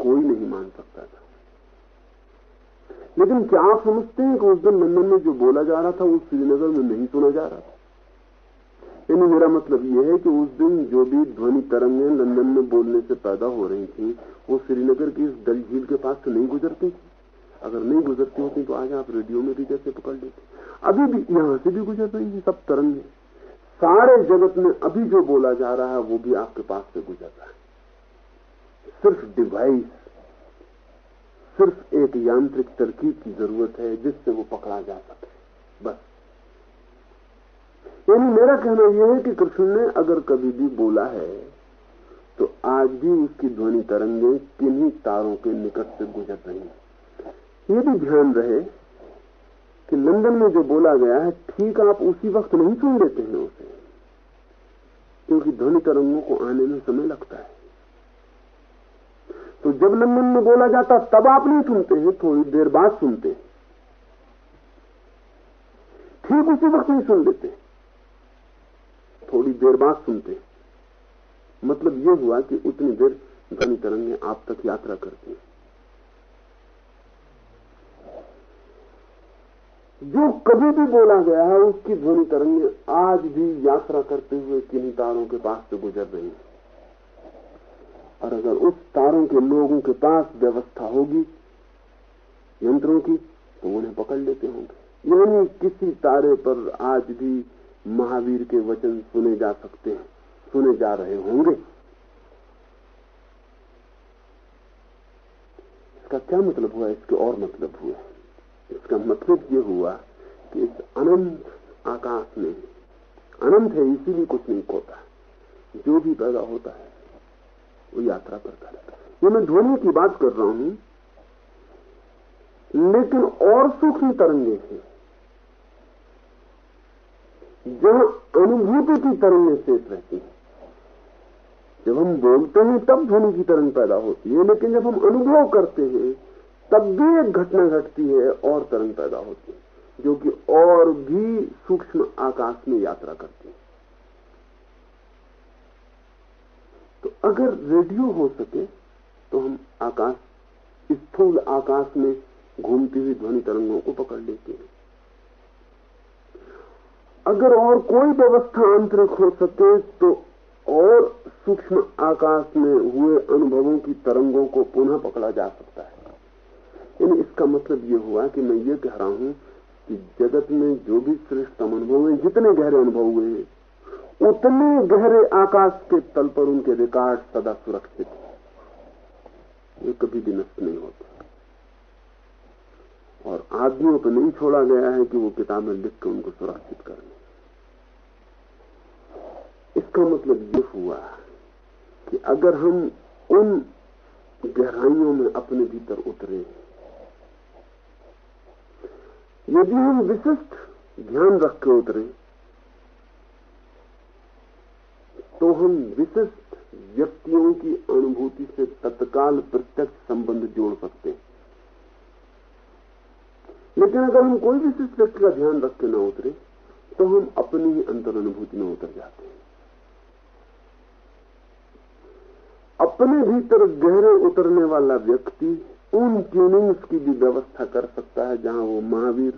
कोई नहीं मान सकता था। लेकिन क्या आप समझते हैं कि उस दिन लंदन में जो बोला जा रहा था, वो श्रीनगर में नहीं सुना जा रहा था? यानी मेरा मतलब यह है कि उस दिन जो भी ध्वनि तरंगें लंदन में बोलने से पैदा हो रही थी, वो श्रीनगर की इस दल झील के पास से नहीं गुजरती थी। अगर नहीं गुजरती होती तो आज आप रेडियो में भी जैसे पकड़ लेते। अभी भी यहाँ से भी गुजर रही है सब तरंगे। सारे जगत में अभी जो बोला जा रहा है, वो भी आपके पास से गुजर रहा है। सिर्फ़ डिवाइस सिर्फ़ एक यांत्रिक तरकीब की ज़रूरत है, जिससे वो पकड़ा जा सके। बस। यानी मेरा कहना यह है कि कृष्ण ने अगर कभी भी बोला है तो आज भी उसकी ध्वनि तरंगे किन्हीं तारों के निकट से गुजर रही हैं। ये भी ध्यान रहे कि लंदन में जो बोला गया है, ठीक आप उसी वक्त नहीं सुन लेते हैं उसे। क्योंकि ध्वनि तरंगों को आने में समय लगता है। तो जब लंदन में बोला जाता, तब आप नहीं सुनते हैं थोड़ी देर बाद सुनते हैं। ठीक उसी वक्त नहीं सुन लेते। थोड़ी देर बाद सुनते मतलब यह हुआ कि उतनी देर ध्वनि तरंगे आप तक यात्रा करती हैं। जो कभी भी बोला गया है, उसकी ध्वनि तरंगे आज भी यात्रा करते हुए किन्हीं तारों के पास से गुजर रही है। और अगर उस तारों के लोगों के पास व्यवस्था होगी, यंत्रों की तो उन्हें पकड़ लेते होंगे। यानी किसी तारे पर आज भी महावीर के वचन सुने जा सकते हैं, सुने जा रहे होंगे। इसका क्या मतलब हुआ? इसके और मतलब हुआ इसका मतलब ये हुआ कि इस अनंत आकाश में, अनंत है, इसीलिए कुछ नहीं खोता। जो भी पैदा होता है, वो यात्रा करता रहता है। ये मैं ध्वनि की बात कर रहा हूँ, लेकिन और सूक्ष्म तरंगे हैं। जहाँ अनुभूति की तरंगें शेष रहती हैं। जब हम बोलते हैं, तब ध्वनि की तरंग पैदा होती है, लेकिन जब हम अनुभव करते हैं तब भी एक घटना घटती है, और तरंग पैदा होती है, जो कि और भी सूक्ष्म आकाश में यात्रा करती है। तो अगर रेडियो हो सके तो हम आकाश स्थूल आकाश में घूमती हुई ध्वनि तरंगों को पकड़ लेते हैं। अगर और कोई व्यवस्था आंतरिक हो सके तो और सूक्ष्म आकाश में हुए अनुभवों की तरंगों को पुनः पकड़ा जा सकता है। यानी इसका मतलब ये हुआ कि मैं ये कह रहा हूँ कि जगत में जो भी श्रेष्ठ अनुभव हुए, जितने गहरे अनुभव हुए हैं उतने गहरे आकाश के तल पर उनके रिकॉर्ड सदा सुरक्षित है। ये कभी भी नष्ट नहीं होता। और आदमियों को नहीं छोड़ा गया है कि वो किताबें लिख के उनको सुरक्षित कर करें इसका मतलब ये हुआ कि अगर हम उन गहराइयों में अपने भीतर उतरे यदि हम विशिष्ट ध्यान रख के उतरे तो हम विशिष्ट व्यक्तियों की अनुभूति से तत्काल प्रत्यक्ष संबंध जोड़ सकते हैं लेकिन अगर हम कोई विशिष्ट व्यक्ति का ध्यान रख के न उतरे तो हम अपनी ही अंतर अनुभूति में उतर जाते हैं अपने भीतर गहरे उतरने वाला व्यक्ति उन ट्यूनिंग्स की भी व्यवस्था कर सकता है जहाँ वो महावीर,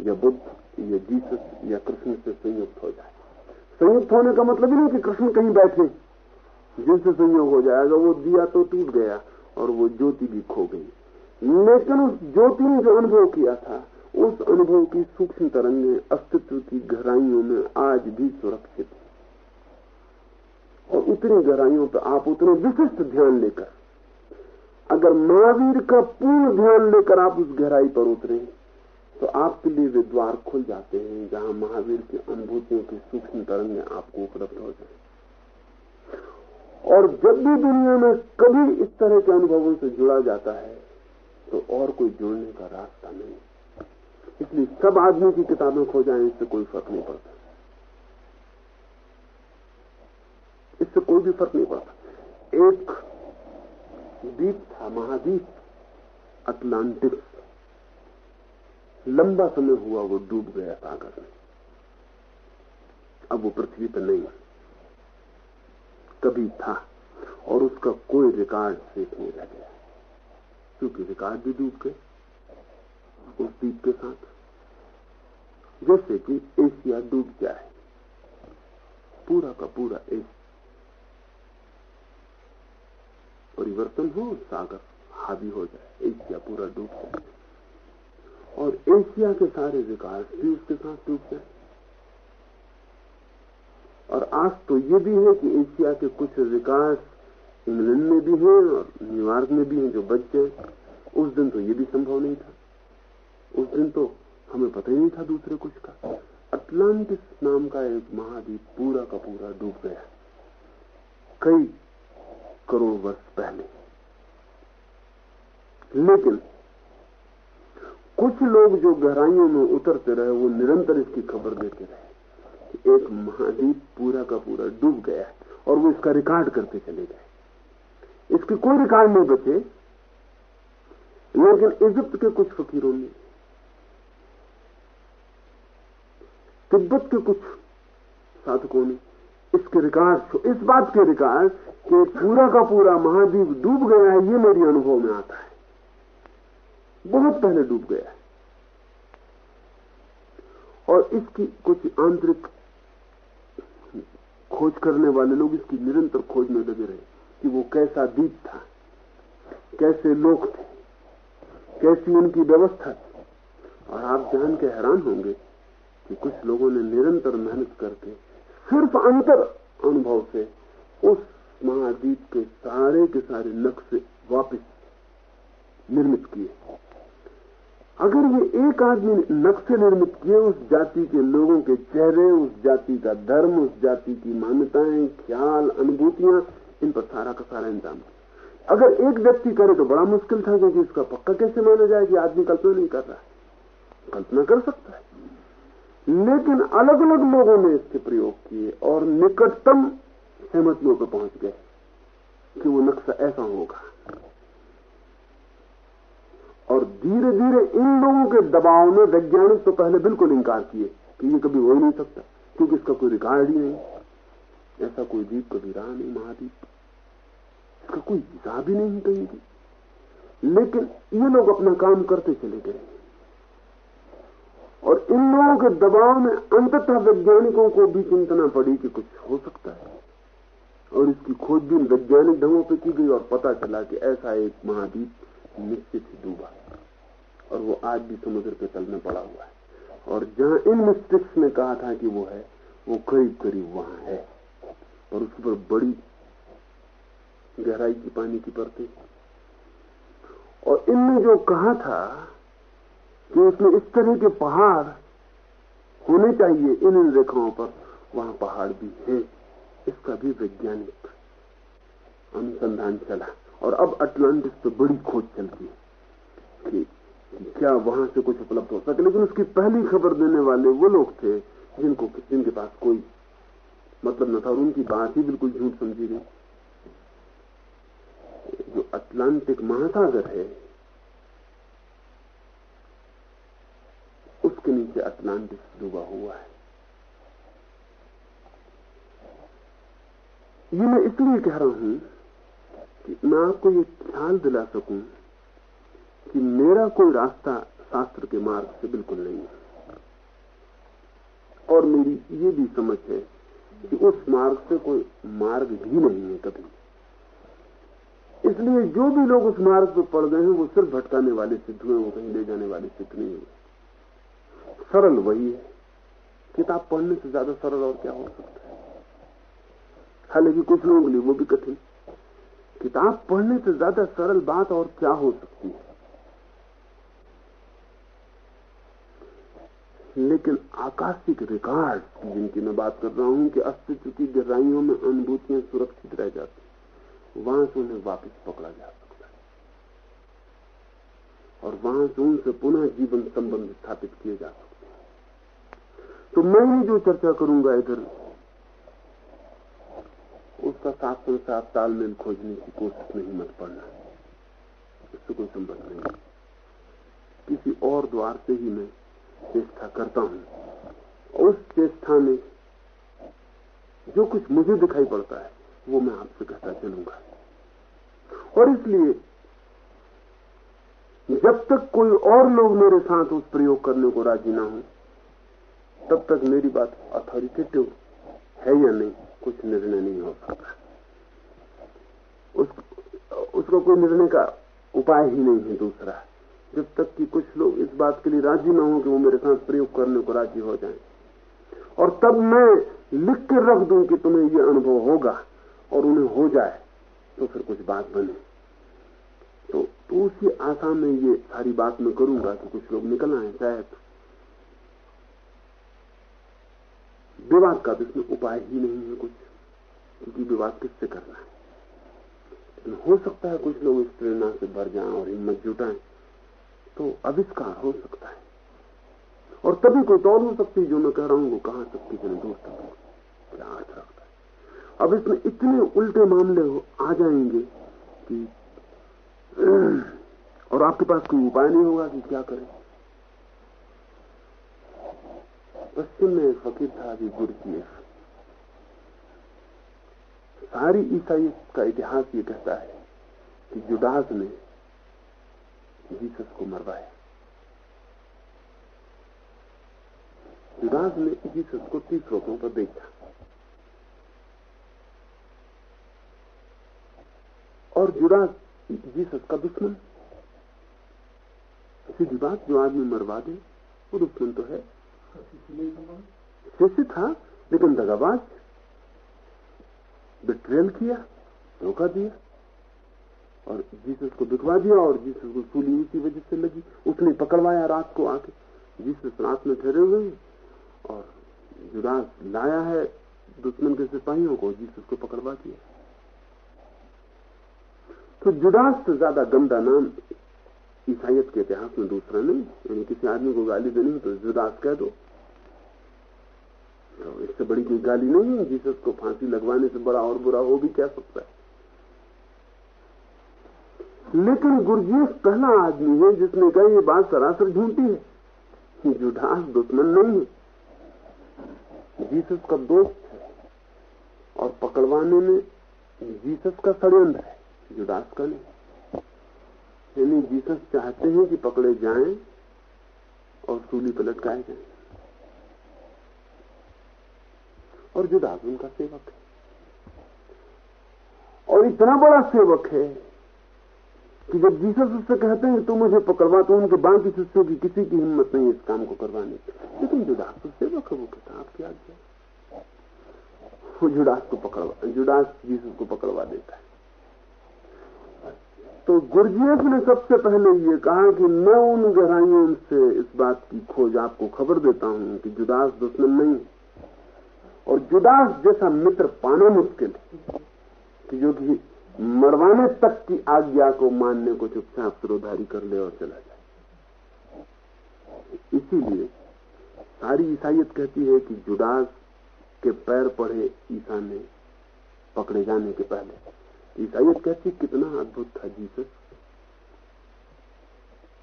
या बुद्ध, या जीसस, या कृष्ण से संयुक्त हो जाए? संयुक्त होने का मतलब ही नहीं कि कृष्ण कहीं बैठे। जिनसे संयोग हो जाएगा, वो दिया तो टूट गया और वो ज्योति भी खो गई। लेकिन उस ज्योति ने जो अनुभव किया था, उस अनुभव की सूक्ष्म तरंगे अस्तित्व की गहराइयों में आज भी सुरक्षित और उतनी गहराइयों पर आप उतने विशिष्ट ध्यान लेकर अगर महावीर का पूर्ण ध्यान लेकर आप उस गहराई पर उतरे तो आपके लिए वे द्वार खुल जाते हैं, जहाँ महावीर की अनुभूतियों की सूक्ष्म तरंगे आपको उपलब्ध हो जाए। और जब भी दुनिया में कभी इस तरह के अनुभवों से जुड़ा जाता है तो और कोई जुड़ने का रास्ता नहीं। इसलिए सब आदमी की किताबें खो जाए, इससे कोई फ़र्क नहीं पड़ता। इससे कोई भी फ़र्क नहीं पड़ता। एक द्वीप था, महाद्वीप, अटलांटिक। लंबा समय हुआ, वो डूब गया सागर में। अब वो पृथ्वी पर नहीं, कभी था, और उसका कोई रिकॉर्ड शेष नहीं रह गया। क्योंकि रिकॉर्ड भी डूब गए, उस द्वीप के साथ। जैसे कि एशिया डूब जाए पूरा का पूरा एशिया परिवर्तन हो, सागर हावी हो जाए एशिया पूरा डूब जाए। और एशिया के सारे विकास भी उसके साथ डूब जाए। और आज तो ये भी है कि एशिया के कुछ विकास इंग्लैंड में भी हैं और न्यूयॉर्क में भी हैं जो बच गए। उस दिन तो ये भी संभव नहीं था। उस दिन तो हमें पता ही नहीं था दूसरे कुछ का। अटलांटिस नाम का एक महाद्वीप पूरा का पूरा डूब गया। कई करोड़ वर्ष पहले। लेकिन कुछ लोग जो गहराइयों में उतरते रहे, वो निरंतर इसकी खबर देते रहे कि एक महाद्वीप पूरा का पूरा डूब गया और वो इसका रिकॉर्ड करते चले गए। इसके कोई रिकॉर्ड नहीं बचे, लेकिन इजिप्ट के कुछ फकीरों ने, तिब्बत के कुछ साधकों ने इसके रिकॉर्ड, इस बात के रिकॉर्ड कि पूरा का पूरा महाद्वीप डूब गया है, ये मेरे अनुभव में आता है। बहुत पहले डूब गया है। और इसकी कुछ आंतरिक खोज करने वाले लोग इसकी निरंतर खोज में लगे रहे कि वो कैसा द्वीप था, कैसे लोग थे, कैसी उनकी व्यवस्था थी। और आप जान के हैरान होंगे कि कुछ लोगों ने निरंतर मेहनत करके सिर्फ़ अंतर अनुभव से उस महाद्वीप के सारे के सारे नक्शे वापस निर्मित किए। अगर ये एक आदमी नक्शे निर्मित किए, उस जाति के लोगों के चेहरे, उस जाति का धर्म, उस जाति की मान्यताएँ, ख्याल, अनुभूतियाँ, इन पर सारा का सारा इंतज़ाम अगर एक व्यक्ति करे तो बड़ा मुश्किल था, क्योंकि इसका पक्का कैसे माना जाए कि आदमी कल्पना नहीं कर रहा है? कल्पना कर सकता है। लेकिन अलग अलग लोगों ने इसके प्रयोग किए और निकटतम सहमतियों पर पहुँच गए कि वो नक्शा ऐसा होगा। और धीरे धीरे इन लोगों के दबाव में वैज्ञानिक तो पहले बिल्कुल इंकार किए कि ये कभी हो ही नहीं सकता, क्योंकि इसका कोई रिकॉर्ड ही नहीं। ऐसा कोई द्वीप, कभी रहा नहीं महाद्वीप। इसका कोई हिसाब ही नहीं कहीं भी। लेकिन ये लोग अपना काम करते चले गए। और इन लोगों के दबाव में अंततः वैज्ञानिकों को भी चिंतना पड़ी कि कुछ हो सकता है। और इसकी खोजबीन वैज्ञानिक ढंगों पर की गई और पता चला कि ऐसा एक महाद्वीप निश्चित ही डूबा और वो आज भी समुद्र के तल में पड़ा हुआ है। और जहाँ इन मिस्टिक्स ने कहा था कि वो है, वो करीब करीब वहाँ है। और उसके ऊपर बड़ी गहराई की पानी की परतें। और इनने जो कहा था कि उसमें इस तरह के पहाड़ होने चाहिए इन इन रेखाओं पर, वहाँ पहाड़ भी है। इसका भी वैज्ञानिक अनुसंधान चला। और अब अटलांटिस पे बड़ी खोज चलती है कि क्या वहाँ से कुछ उपलब्ध हो सके। लेकिन उसकी पहली खबर देने वाले वो लोग थे जिनको जिनके पास कोई मतलब न था और उनकी बात ही बिल्कुल झूठ समझी गई। जो अटलांटिक महासागर है, उसके नीचे अटलांटिस डूबा हुआ है। ये मैं इसलिए कह रहा हूँ कि मैं आपको ये ख्याल दिला सकूँ कि मेरा कोई रास्ता शास्त्र के मार्ग से बिल्कुल नहीं है। और मेरी ये भी समझ है कि उस मार्ग से कोई मार्ग भी नहीं है कभी। इसलिए जो भी लोग उस मार्ग पर पड़ गए हैं, वो सिर्फ़ भटकाने वाले सिद्ध हुए वो कहीं ले जाने वाले सिद्ध नहीं हुए। सरल वही है। किताब पढ़ने से ज़्यादा सरल और क्या हो सकता है? हालाँकि कुछ लोगों लिए वो भी कठिन। किताब पढ़ने से ज़्यादा सरल बात और क्या हो सकती है? लेकिन आकाशिक रिकॉर्ड, जिनकी मैं बात कर रहा हूँ कि अस्तित्व की गहराइयों में अनुभूतियाँ सुरक्षित रह जाती वहाँ से उन्हें वापस पकड़ा जा सकता है। और वहाँ से उनसे पुनः जीवन संबंध स्थापित किए जा सकते हैं। तो मैं ही जो चर्चा करूँगा इधर उसका शास्त्रों से आप तालमेल खोजने की कोशिश नहीं मत पड़ना। इससे कोई संबंध नहीं। किसी और द्वार से ही मैं चेष्टा करता हूँ। उस चेष्टा में जो कुछ मुझे दिखाई पड़ता है, वो मैं आपसे कहता चलूँगा। और इसलिए, जब तक कोई और लोग मेरे साथ उस प्रयोग करने को राज़ी ना हो, तब तक मेरी बात अथॉरिटेटिव है या नहीं? कुछ निर्णय नहीं हो सकता उस, उसका कोई निर्णय का उपाय ही नहीं है दूसरा। जब तक कि कुछ लोग इस बात के लिए राज़ी ना हो कि वो मेरे साथ प्रयोग करने को राज़ी हो जाएँ। और तब मैं लिख कर रख दूँ कि तुम्हें ये अनुभव होगा और उन्हें हो जाए तो फिर कुछ बात बने। तो, तो उसी आशा में ये सारी बात मैं करूँगा कि कुछ लोग निकल आए शायद। विवाद का इसमें उपाय ही नहीं है कुछ, क्योंकि विवाद किससे करना है? लेकिन हो सकता है कुछ लोग इस प्रेरणा से भर जाएँ और हिम्मत जुटाएँ तो अविष्कार हो सकता है। और तभी कोई तौर हो सकती है जो मैं कह रहा हूँ, वो कहाँ तक कितने दूर तक क्या अर्थ रखता है। अब इसमें इतने उल्टे मामले आ जाएँगे कि, और आपके पास कोई उपाय नहीं होगा कि क्या करें। पश्चिम में एक फकीर था अभी गुरजीएफ सारी ईसाई का इतिहास ये कहता है कि जुडास ने जीसस को मरवाया। जुडास ने जीसस को तीस रोकों पर देखा। और जुडास जीसस का दुश्मन। सीधी बात, जो आदमी मरवा दे, वो दुश्मन तो है। शिष्य था? लेकिन दगाबाज बिट्रेल किया, धोखा दिया, और जीसस को बिकवा दिया, और जीसस को सूली उसी वजह से लगी। उसने पकड़वाया रात को आके। जीसस रात में ठहरे हुए और जुदास लाया है दुश्मन के सिपाहियों को, जीसस को पकड़वा दिया। तो जुदास से ज़्यादा गंदा नाम ईसाइत के इतिहास में दूसरा नहीं। यानी किसी आदमी को गाली देनी तो जुदास कह दो। तो इससे बड़ी कोई गाली नहीं है जीसस को फांसी लगवाने से बड़ा और बुरा हो भी क्या सकता है। लेकिन गुरजीत पहला आदमी है जिसने कहा, ये बात सरासर झूठी है कि जुडास दुश्मन नहीं है। जीसस का दोस्त है और पकड़वाने में जीसस का षड्यंत्र है जुडास का नहीं। यानी जीसस चाहते हैं कि पकड़े जाएँ और सूली पर लटकाए जाएँ। और जुडास उनका सेवक है। और इतना बड़ा सेवक है कि जब जीसस उससे कहते हैं, तू मुझे पकड़वा तो उनके बाकी शिष्यों की किसी की हिम्मत नहीं इस काम को करवाने की। लेकिन जुदास तो सेवक है, वो कहता आपकी आज्ञा वो जुडास को पकड़वा जुडास जीसस को पकड़वा देता है। तो गुरजीएफ ने सबसे पहले ये कहा कि मैं उन गहराइयों से इस बात की खोज आपको खबर देता हूँ कि जुदास दुश्मन नहीं और जुदास जैसा मित्र पाना मुश्किल है। कि जो कि मरवाने तक की आज्ञा को मानने को चुपचाप सिरोधारी कर ले और चला जाए। इसीलिए सारी ईसाइयत कहती है कि जुडास के पैर पड़े ईसा ने पकड़े जाने के पहले। ईसाइयत कहती कितना अद्भुत था जीसस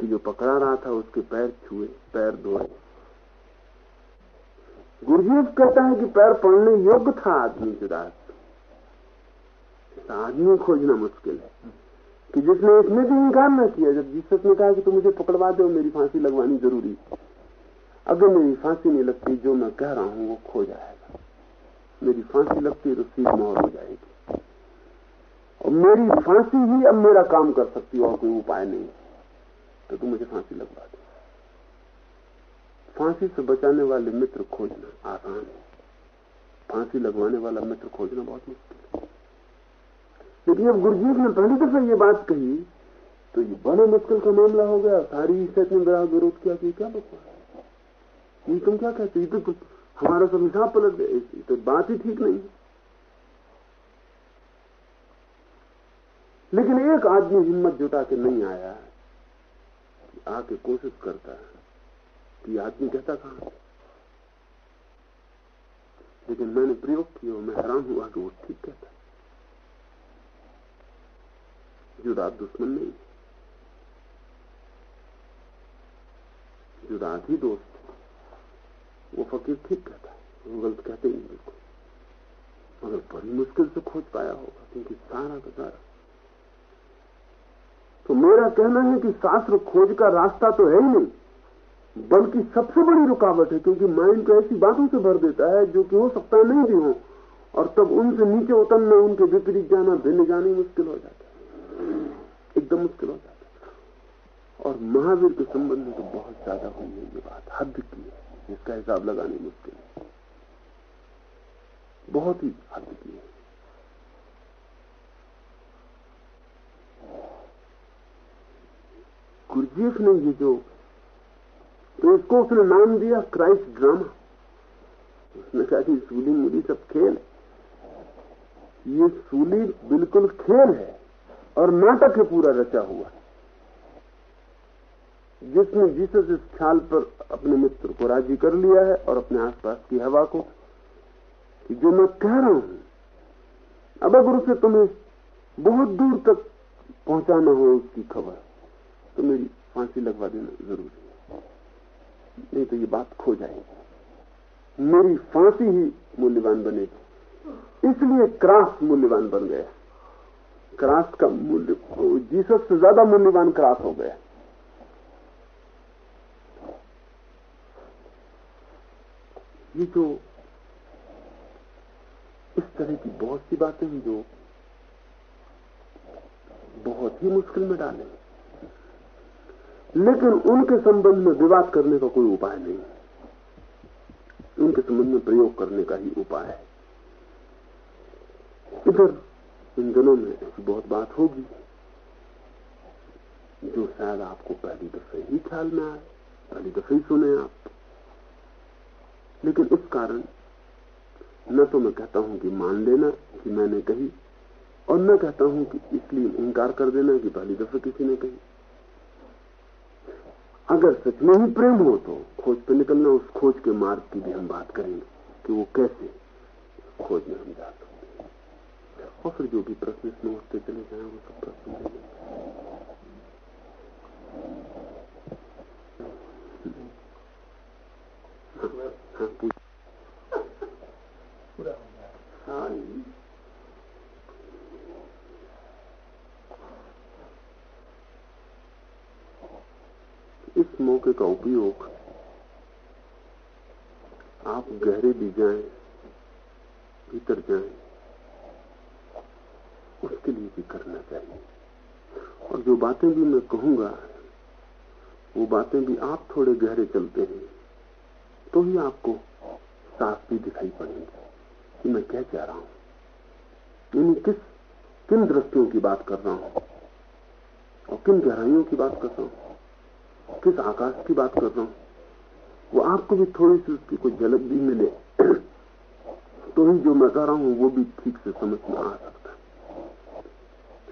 कि जो पकड़ा रहा था उसके पैर छुए, पैर धोए गुरुजीव कहता है कि पैर पड़ने योग्य था आदमी जुदास आदमी खोजना मुश्किल है। कि जिसने इसमें भी इंकार न किया, जब जीसस ने कहा कि तुम मुझे पकड़वा दो, मेरी फांसी लगवानी ज़रूरी अगर मेरी फांसी नहीं लगती, जो मैं कह रहा हूँ, वो खो जाएगा। मेरी फांसी लगती तो सीध मोहर हो जाएगी। और मेरी फांसी ही अब मेरा काम कर सकती और कोई उपाय नहीं। तो तुम मुझे फांसी लगवा दो। फांसी से बचाने वाले मित्र खोजना आसान है। फांसी लगवाने वाला मित्र खोजना बहुत मुश्किल है। लेकिन जब गुरुजीत ने पहली दफ़ा ये बात कही तो ये बड़े मुश्किल का मामला हो गया। सारी सेट ने बड़ा विरोध किया कि क्या बकवास ये तुम क्या कहते ये तो हमारा सब हिसाब पलट गया। तो बात ही ठीक नहीं लेकिन एक आदमी हिम्मत जुटा के नहीं आया आके कोशिश करता है। कि आदमी कहता कहा लेकिन मैंने प्रयोग किया मैं हैरान हुआ कि वो ठीक कहता जुदा दुश्मन नहीं। जुदा ही दोस्त। वो फकीर ठीक कहता वो गलत कहते ही बिल्कुल। मगर बड़ी मुश्किल से खोज पाया होगा, क्योंकि सारा का सारा। तो मेरा कहना है कि शास्त्र खोज का रास्ता तो है ही नहीं। बल्कि सबसे बड़ी रुकावट है, क्योंकि माइंड को ऐसी बातों से भर देता है जो कि हो सकता है नहीं भी हो, और तब उनसे नीचे उतरना, उनके विपरीत जाना, भिन्न जाने मुश्किल हो जाता है। एकदम मुश्किल हो जाता है। और महावीर के संबंध में तो बहुत ज़्यादा हुई है ये बात, हद की है, इसका हिसाब लगाने मुश्किल है। बहुत ही हद की है। गुरजीफ ने ये जो तो इसको उसने नाम दिया क्राइस्ट ड्रामा। उसने कहा कि सूली मुली सब खेल है। ये सूली बिल्कुल खेल है और नाटक है पूरा रचा हुआ। जिसने जीसस इस ख्याल पर अपने मित्र को राज़ी कर लिया है और अपने आसपास की हवा को, कि जो मैं कह रहा हूँ, अब अगर उसे तुम्हें बहुत दूर तक पहुंचाना हो उसकी खबर तो मेरी फांसी लगवा देना ज़रूरी नहीं तो ये बात खो जाएगी। मेरी फांसी ही मूल्यवान बनेगी। इसलिए क्रास मूल्यवान बन गया। क्रास का मूल्य, जीसस से ज़्यादा मूल्यवान क्रास हो गया। ये जो इस तरह की बहुत सी बातें हैं जो बहुत ही मुश्किल में डाले। लेकिन उनके संबंध में विवाद करने का कोई उपाय नहीं। उनके संबंध में प्रयोग करने का ही उपाय है। इधर, इन दिनों में ऐसी बहुत बात होगी, जो शायद आपको पहली दफे ही ख्याल में आए, पहली दफे ही सुने आप। लेकिन इस कारण, न तो मैं कहता हूँ कि मान लेना कि मैंने कही, और न कहता हूँ कि इसलिए इंकार कर देना कि पहली दफे किसी ने कही। अगर सच में ही प्रेम हो तो खोज पे निकलना उस खोज के मार्ग की भी हम बात करेंगे कि वो कैसे खोज में हम जा सकते और फिर जो भी प्रश्न इसमें उठते चले जाए वो सब प्रश्न हाँ, हाँ हाँ इस मौके का उपयोग आप गहरे भी जाएँ, भीतर जाएँ, उसके लिए भी करना चाहिए। और जो बातें भी मैं कहूँगा, वो बातें भी आप थोड़े गहरे चलते हैं तो ही आपको साफ़ भी दिखाई पड़ेंगे कि मैं क्या चाह रहा हूँ। यानी किस, किन दृष्टियों की बात कर रहा हूँ और किन गहराइयों की बात कर रहा हूँ? किस आकाश की बात कर रहा हूँ? वो आपको भी थोड़ी सी उसकी कोई झलक भी मिले। तो ही जो मैं कह रहा हूँ, वो भी ठीक से समझ में आ सकता है।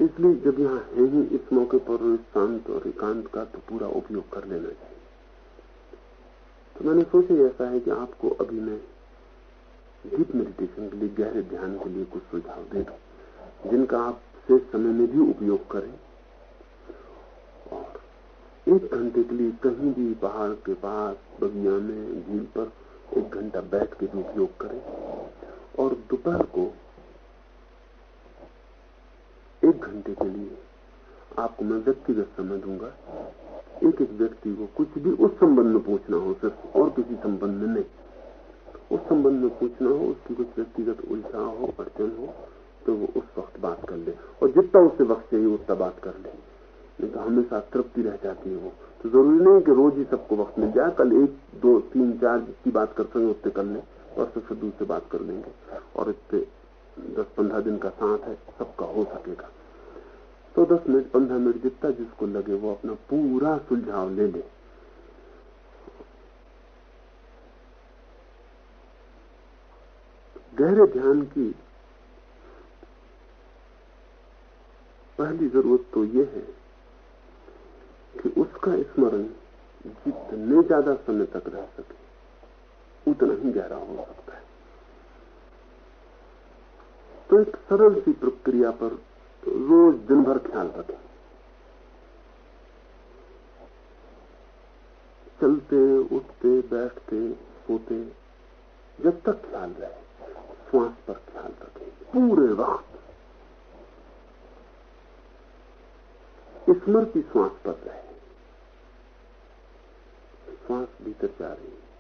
इसलिए जब यहाँ है ही इस मौके पर शांत और एकांत का तो पूरा उपयोग कर लेना चाहिए। तो मैंने सोचा ऐसा है कि आपको अभी मैं डीप मेडिटेशन के लिए, गहरे ध्यान के लिए कुछ सुझाव दे दू, जिनका आप शेष समय में भी उपयोग करें। और एक घंटे के लिए कहीं भी पहाड़ के पास, बगिया में, झील पर एक घंटा बैठ के भी उपयोग करें। और दोपहर को एक घंटे के लिए आपको मैं व्यक्तिगत समय दूँगा। एक एक व्यक्ति को कुछ भी उस संबंध में पूछना हो, सिर्फ़ और किसी संबंध में नहीं। उस संबंध में पूछना हो, उसकी कुछ व्यक्तिगत उलझा हो, अड़चन हो तो वो उस वक्त बात कर ले। और जितना उससे वक्त चाहिए, उतना बात कर ले। नहीं तो हमेशा तृप्ति रह जाती है वो। तो ज़रूरी नहीं कि रोज ही सबको वक्त मिल जाए, कल एक, दो, तीन, चार जितनी बात कर सकें उतने कर लें और फिर दूसरे बात कर लेंगे। और इतने दस पंद्रह दिन का साथ है, सबका हो सकेगा। तो दस मिनट, पंद्रह मिनट जितना जिसको लगे वो अपना पूरा सुलझाव ले ले। गहरे ध्यान की पहली ज़रूरत तो ये है उसका स्मरण जितने ज़्यादा समय तक रह सके, उतना ही गहरा हो सकता है। तो एक सरल सी प्रक्रिया पर रोज दिन भर ख्याल रखें। चलते, उठते, बैठते, सोते, जब तक ख्याल रहे, श्वास पर ख्याल रखें, पूरे वक्त। स्मृति श्वास पर रहे। श्वास भीतर जा रही है।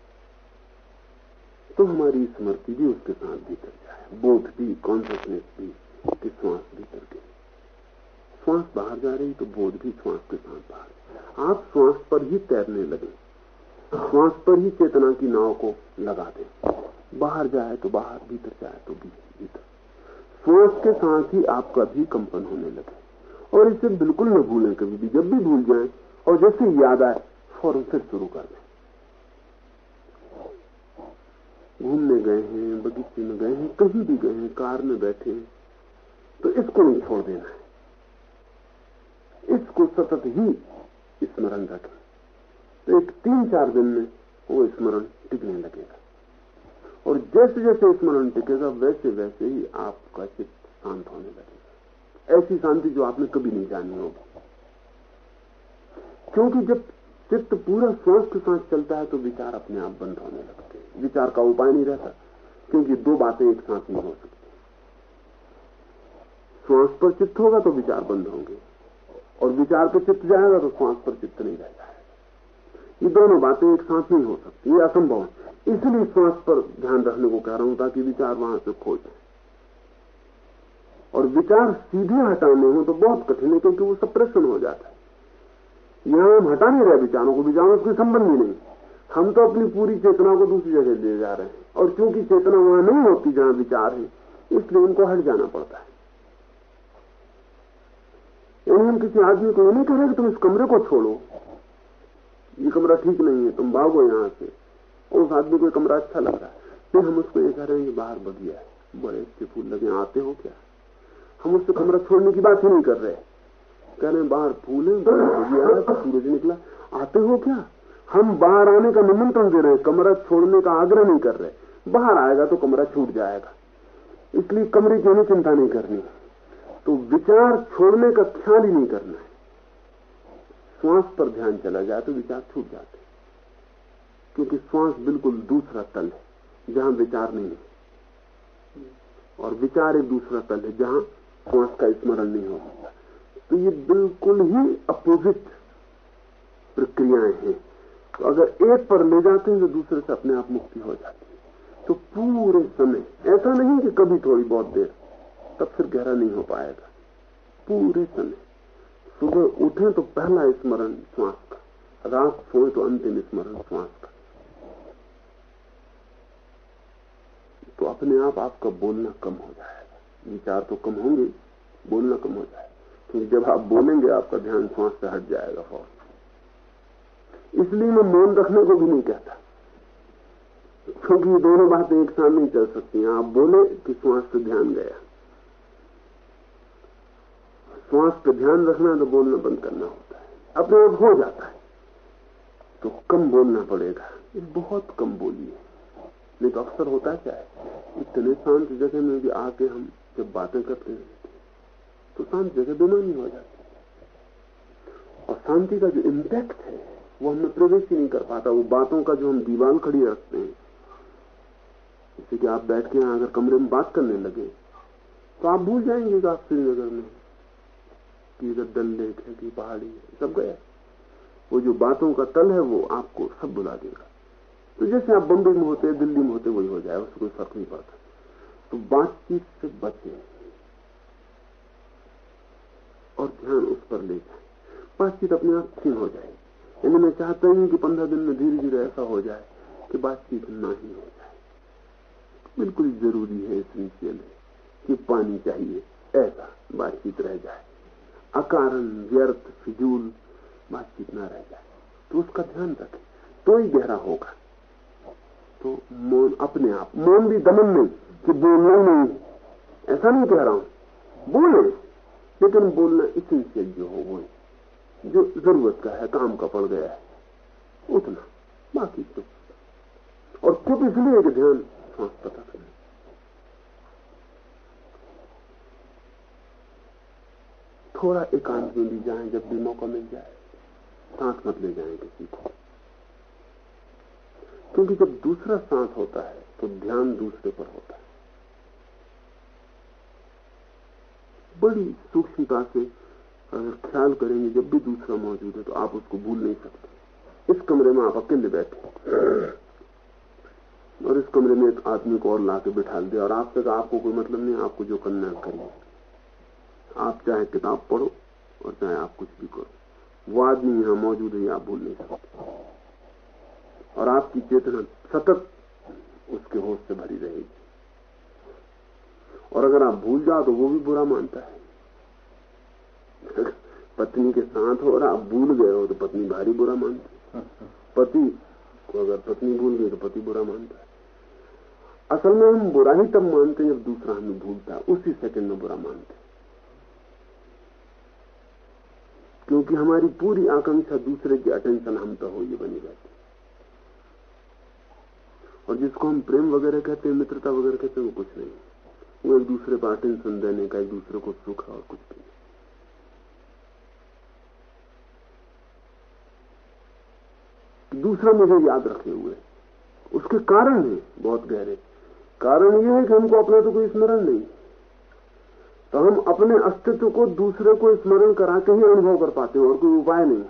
तो हमारी स्मृति भी उसके साथ भीतर जाए। बोध भी कॉन्सियसनेस भी कि श्वास भीतर गई। श्वास बाहर जा रही तो बोध भी श्वास के साथ बाहर आप श्वास पर ही तैरने लगे। श्वास पर ही चेतना की नाव को लगा दें। बाहर जाए तो बाहर, भीतर जाए तो भीतर। श्वास के साथ ही आपका भी कंपन होने लगे। और इसे बिल्कुल न भूलें कभी भी। जब भी भूल जाए और जैसे याद आए, फ़ौरन फिर शुरू कर दें। घूमने गए हैं, बगीचे में गए हैं, कहीं भी गए हैं, कार में बैठे हैं तो इसको नहीं छोड़ देना है। इसको सतत ही स्मरण रखें। तो एक तीन चार दिन में वो स्मरण टिकने लगेगा। और जैसे जैसे स्मरण टिकेगा, वैसे वैसे ही आपका चित्त शांत होने लगेगा। ऐसी शांति जो आपने कभी नहीं जानी होगी। क्योंकि जब चित्त पूरा श्वास के साथ चलता है तो विचार अपने आप बंद होने लगते विचार का उपाय नहीं रहता, क्योंकि दो बातें एक साथ नहीं हो सकती। श्वास पर चित्त होगा तो विचार बंद होंगे, और विचार पर चित्त जाएगा तो श्वास पर चित्त नहीं रह जाएगा ये दोनों बातें एक साथ नहीं हो सकती, ये असंभव इसलिए श्वास पर ध्यान रखने को कह रहा हूँ ताकि विचार वहाँ से खो जाए। और विचार सीधे हटाने हो तो बहुत कठिन है, क्योंकि वो सप्रेशन हो जाता है। यहाँ हम हटा नहीं रहे विचारों को, विचारों से संबंध ही नहीं। हम तो अपनी पूरी चेतना को दूसरी जगह ले जा रहे हैं। और क्योंकि चेतना वहाँ नहीं होती जहाँ विचार है, इसलिए उनको हट जाना पड़ता है। यानी हम किसी आदमी को नहीं कह रहे कि तुम इस कमरे को छोड़ो। ये कमरा ठीक नहीं है, तुम भागो यहाँ से। और उस आदमी को कमरा अच्छा लग रहा है। फिर हम उसको ये कह रहे हैं कि बाहर बगिया है। बड़े अच्छे फूल लगे आते हो क्या? हम उससे कमरा छोड़ने की बात ही नहीं कर रहे। कह रहे हैं, बाहर फूल है बगिया है सूरज निकला। आते हो क्या? हम बाहर आने का निमंत्रण दे रहे हैं, कमरा छोड़ने का आग्रह नहीं कर रहे। बाहर आएगा तो कमरा छूट जाएगा। इसलिए कमरे की हमें चिंता नहीं करनी तो विचार छोड़ने का ख्याल ही नहीं करना है। श्वास पर ध्यान चला जाए तो विचार छूट जाते क्योंकि श्वास बिल्कुल दूसरा तल है, जहाँ विचार नहीं है। और विचार एक दूसरा तल है, जहाँ श्वास का स्मरण नहीं हो सकता। तो ये बिल्कुल ही अपोजिट प्रक्रियाएँ हैं। तो अगर एक पर ले जाते हैं तो दूसरे से अपने आप मुक्ति हो जाती है। तो पूरे समय, ऐसा नहीं कि कभी थोड़ी बहुत देर, तब फिर गहरा नहीं हो पाएगा। पूरे समय। सुबह उठे तो पहला स्मरण श्वास का, रात सोए तो अंतिम स्मरण श्वास का। तो अपने आप, आपका बोलना कम हो जाएगा। विचार तो कम होंगे, बोलना कम हो जाएगा। क्योंकि जब आप बोलेंगे, आपका ध्यान श्वास से हट जाएगा फ़ौरन इसलिए मैं मौन रखने को भी नहीं कहता। क्योंकि ये दोनों बातें एक साथ नहीं चल सकती आप बोले कि श्वास से ध्यान गया। श्वास पे ध्यान रखना तो बोलना बंद करना होता है। अपने आप हो जाता है। तो कम बोलना पड़ेगा। बहुत कम बोलिए नहीं तो अक्सर होता क्या? है इतने शांत जगह में भी आके हम जब बातें करते हैं तो शांत जगह बेमानी हो जाती। और शांति का जो इम्पैक्ट है वो हमें प्रवेश ही नहीं कर पाता। वो बातों का जो हम दीवार खड़ी रखते हैं, जैसे कि आप बैठ के यहाँ अगर कमरे में बात करने लगे तो आप भूल जाएँगे कि आप श्रीनगर में कि इधर डल लेक है, कि पहाड़ी है, सब गया वो जो बातों का तल है, वो आपको सब बुला देगा। तो जैसे आप बम्बई में होते दिल्ली में होते वही हो जाए, उससे कोई फ़र्क नहीं पड़ता। तो बातचीत से बचे और ध्यान उस पर ले। जाए बातचीत अपने आप क्षीण हो जाए यानी मैं चाहता हूँ कि पंद्रह दिन में धीरे धीरे ऐसा हो जाए कि बातचीत ना ही हो जाए। बिल्कुल ज़रूरी है एसेंशियल है कि पानी चाहिए, ऐसा बातचीत रह जाए। अकारण, व्यर्थ, फिजूल, बातचीत ना रह जाए। तो उसका ध्यान रखें। तो ही गहरा होगा। तो मौन, अपने आप, मौन भी दमन नहीं कि बोलना ही नहीं। ऐसा नहीं कह रहा हूँ। बोले, लेकिन बोलना इसेंशियल जो हो, वो जो ज़रूरत का है, काम का पड़ गया है। उतना बाकी चुप और चुप इसलिए कि ध्यान सांस पता करें। थोड़ा एकांत में भी जाए, जब भी मौका मिल जाए। सांस मत ले जाए किसी को। क्योंकि जब दूसरा सांस होता है तो ध्यान दूसरे पर होता है। बड़ी सूक्ष्मता से अगर ख्याल करेंगे, जब भी दूसरा मौजूद है तो आप उसको भूल नहीं सकते। इस कमरे में आप अकेले बैठे और इस कमरे में एक आदमी को और लाके बिठा दिया और आपसे कहा आपको कोई मतलब नहीं, आपको जो करना है करिए। आप चाहे किताब पढ़ो, और चाहे आप कुछ भी करो। वो आदमी यहाँ मौजूद है आप भूल नहीं सकते। और आपकी चेतना सतत उसके होश से भरी रहेगी। और अगर आप भूल जाओ तो वो भी बुरा मानता है। पत्नी के साथ हो और आप भूल गए हो तो पत्नी भारी बुरा मानती पति को अगर पत्नी भूल गई तो पति बुरा मानता है। असल में हम बुरा ही तब मानते हैं जब दूसरा हमें भूलता है, उसी सेकंड में बुरा मानते क्योंकि हमारी पूरी आकांक्षा दूसरे की अटेंशन हम तो हो ये बनी रहती और जिसको हम प्रेम वगैरह कहते हैं, मित्रता वगैरह कहते हैं, वो कुछ नहीं। वो एक दूसरे पर अटेंशन देने का, एक दूसरे को सुख और कुछ भी नहीं। दूसरा मुझे याद रखे हुए। उसके कारण है बहुत गहरे। कारण यह है कि हमको अपना तो कोई स्मरण नहीं। तो हम अपने अस्तित्व को दूसरे को स्मरण करा के ही अनुभव कर पाते हैं और कोई उपाय नहीं।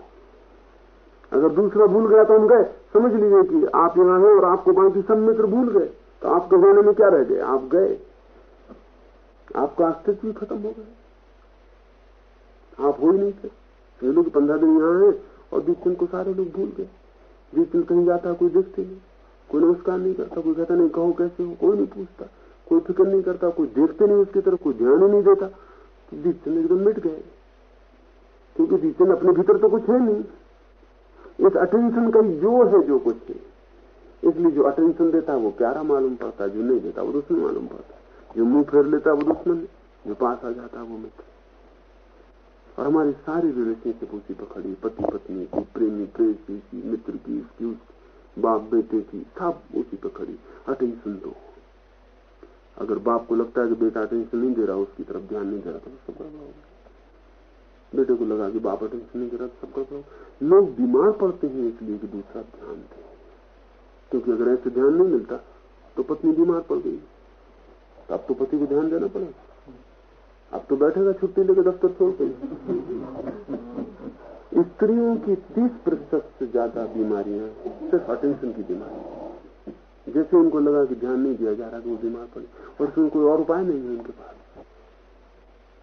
अगर दूसरा भूल गया तो हम गए। समझ लीजिए कि आप यहाँ हैं और आपको बाकी सब मित्र भूल गए। तो आपके जाने में क्या रह गए? आप गए। आपका अस्तित्व ही खत्म हो गया। आप हो ही नहीं थे ये लोग पंद्रह दिन यहाँ हैं और दिन को सारे लोग भूल गए। दिन कहीं जाता कोई देखते नहीं। कोई नमस्कार नहीं करता, कोई कहता नहीं, कहो कैसे हो, कोई नहीं पूछता। कोई फ़िक्र नहीं करता, कोई देखते नहीं उसकी तरफ़, कोई ध्यान ही नहीं देता। दिन एकदम मिट गए। क्योंकि दिन अपने भीतर तो कुछ है नहीं। इस अटेंशन का जो है जो कुछ है। इसलिए जो अटेंशन देता है, वो प्यारा मालूम पड़ता है, जो नहीं देता, वो दुश्मन मालूम पड़ता है। जो मुँह फेर लेता है, वो दुश्मन जो पास आ जाता है, वो मित्र और हमारी सारी रिलेशनशिप उसी पर खड़ी पति पत्नी की, प्रेमी, प्रेसी की, मित्र की इसकी उसकी बाप, बेटे की, सब उसी पर खड़ी अटेंशन दो। अगर बाप को लगता है कि बेटा अटेंशन नहीं दे रहा, उसकी तरफ़ ध्यान नहीं दे रहा तो सब गड़बड़ होगा बेटे को लगा कि बाप अटेंशन नहीं दे रहा तो सब गड़बड़ लोग बीमार पड़ते हैं इसलिए कि दूसरा ध्यान दे। क्योंकि अगर ऐसे ध्यान नहीं मिलता तो पत्नी बीमार पड़ गई। तो अब तो पति को ध्यान देना पड़ेगा। अब तो बैठेगा छुट्टी लेकर दफ्तर छोड़ के। स्त्रियों की तीस प्रतिशत से ज़्यादा बीमारियाँ सिर्फ़ अटेंशन की बीमारी। जैसे उनको लगा कि ध्यान नहीं दिया जा रहा कि वो बीमार पड़े। और फिर कोई और उपाय नहीं है उनके पास